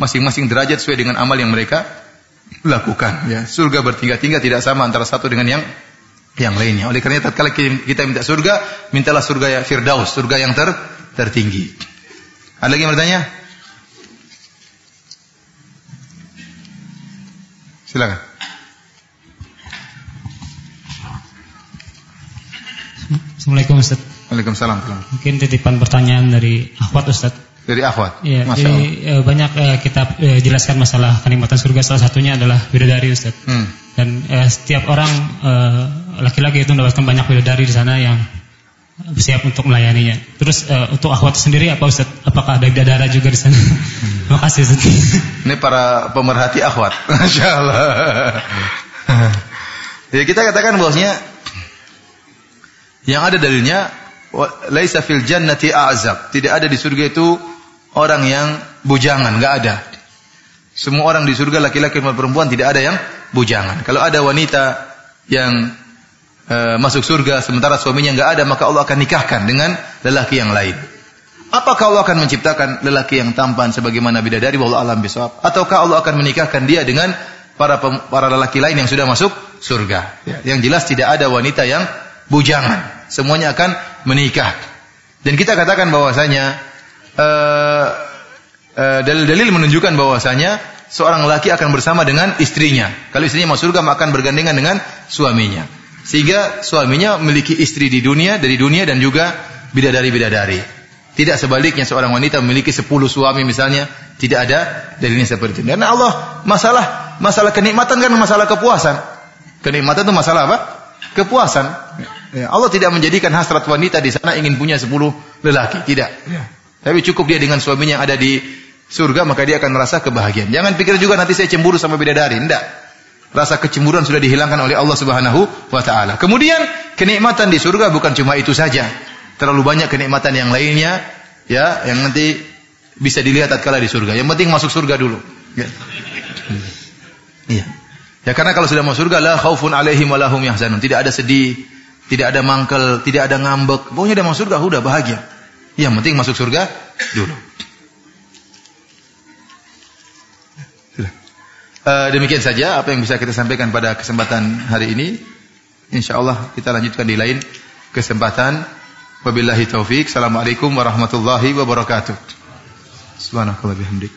Masing-masing derajat sesuai dengan amal yang mereka lakukan, ya. Surga bertingkat-tingkat tidak sama antara satu dengan yang yang lainnya. Oleh karena tatkala kita minta surga, mintalah surga ya Firdaus, surga yang ter tertinggi. Ada lagi yang bertanya? Silakan. Assalamualaikum Ustaz. Waalaikumsalam. Mungkin titipan pertanyaan dari Akhwat Ustaz. Dari Akhwat? Iya, jadi e, banyak e, kita e, jelaskan masalah kenikmatan surga salah satunya adalah bidadari Ustaz. Hmm. Dan e, setiap orang laki-laki itu mendapatkan banyak bidadari di sana yang siap untuk melayaninya. Terus e, untuk Akhwat sendiri apa Ustaz? Apakah ada bidadara juga di sana? Terima kasih Ustaz. Ini para pemerhati Akhwat. Masya Allah. ya kita katakan bahwasanya yang ada dalilnya laisa fil jannati a'zab. Tidak ada di surga itu orang yang bujangan, enggak ada. Semua orang di surga laki-laki dan perempuan tidak ada yang bujangan. Kalau ada wanita yang e, masuk surga sementara suaminya enggak ada, maka Allah akan nikahkan dengan lelaki yang lain. Apakah Allah akan menciptakan lelaki yang tampan sebagaimana bidadari wallahu alam bisawab ataukah Allah akan menikahkan dia dengan para para lelaki lain yang sudah masuk surga? Ya, yang jelas tidak ada wanita yang bujangan. Semuanya akan menikah. Dan kita katakan bahwasanya uh, uh, dalil-dalil menunjukkan bahwasanya seorang laki akan bersama dengan istrinya. Kalau istrinya masuk surga akan bergandengan dengan suaminya. Sehingga suaminya memiliki istri di dunia, dari dunia dan juga bidadari-bidadari. Tidak sebaliknya seorang wanita memiliki sepuluh suami misalnya, tidak ada dalilnya seperti itu. Karena Allah masalah masalah kenikmatan kan masalah kepuasan. Kenikmatan itu masalah apa? Kepuasan. Ya, Allah tidak menjadikan hasrat wanita di sana ingin punya sepuluh lelaki, tidak. Ya. Tapi cukup dia dengan suaminya yang ada di surga maka dia akan merasa kebahagiaan. Jangan pikir juga nanti saya cemburu sama bidadari, tidak. Rasa kecemburuan sudah dihilangkan oleh Allah Subhanahu wa taala. Kemudian kenikmatan di surga bukan cuma itu saja. Terlalu banyak kenikmatan yang lainnya ya yang nanti bisa dilihat tatkala di surga. Yang penting masuk surga dulu. Ya. Iya. Ya karena kalau sudah masuk surga la khaufun alaihim wa lahum yahzanun. Tidak ada sedih, tidak ada mangkel, tidak ada ngambek. Pokoknya udah masuk surga, udah bahagia. Yang penting masuk surga dulu. Uh, demikian saja apa yang bisa kita sampaikan pada kesempatan hari ini. Insya Allah kita lanjutkan di lain kesempatan. Wabillahi taufik. Assalamualaikum warahmatullahi wabarakatuh. Subhanakallah bihamdik.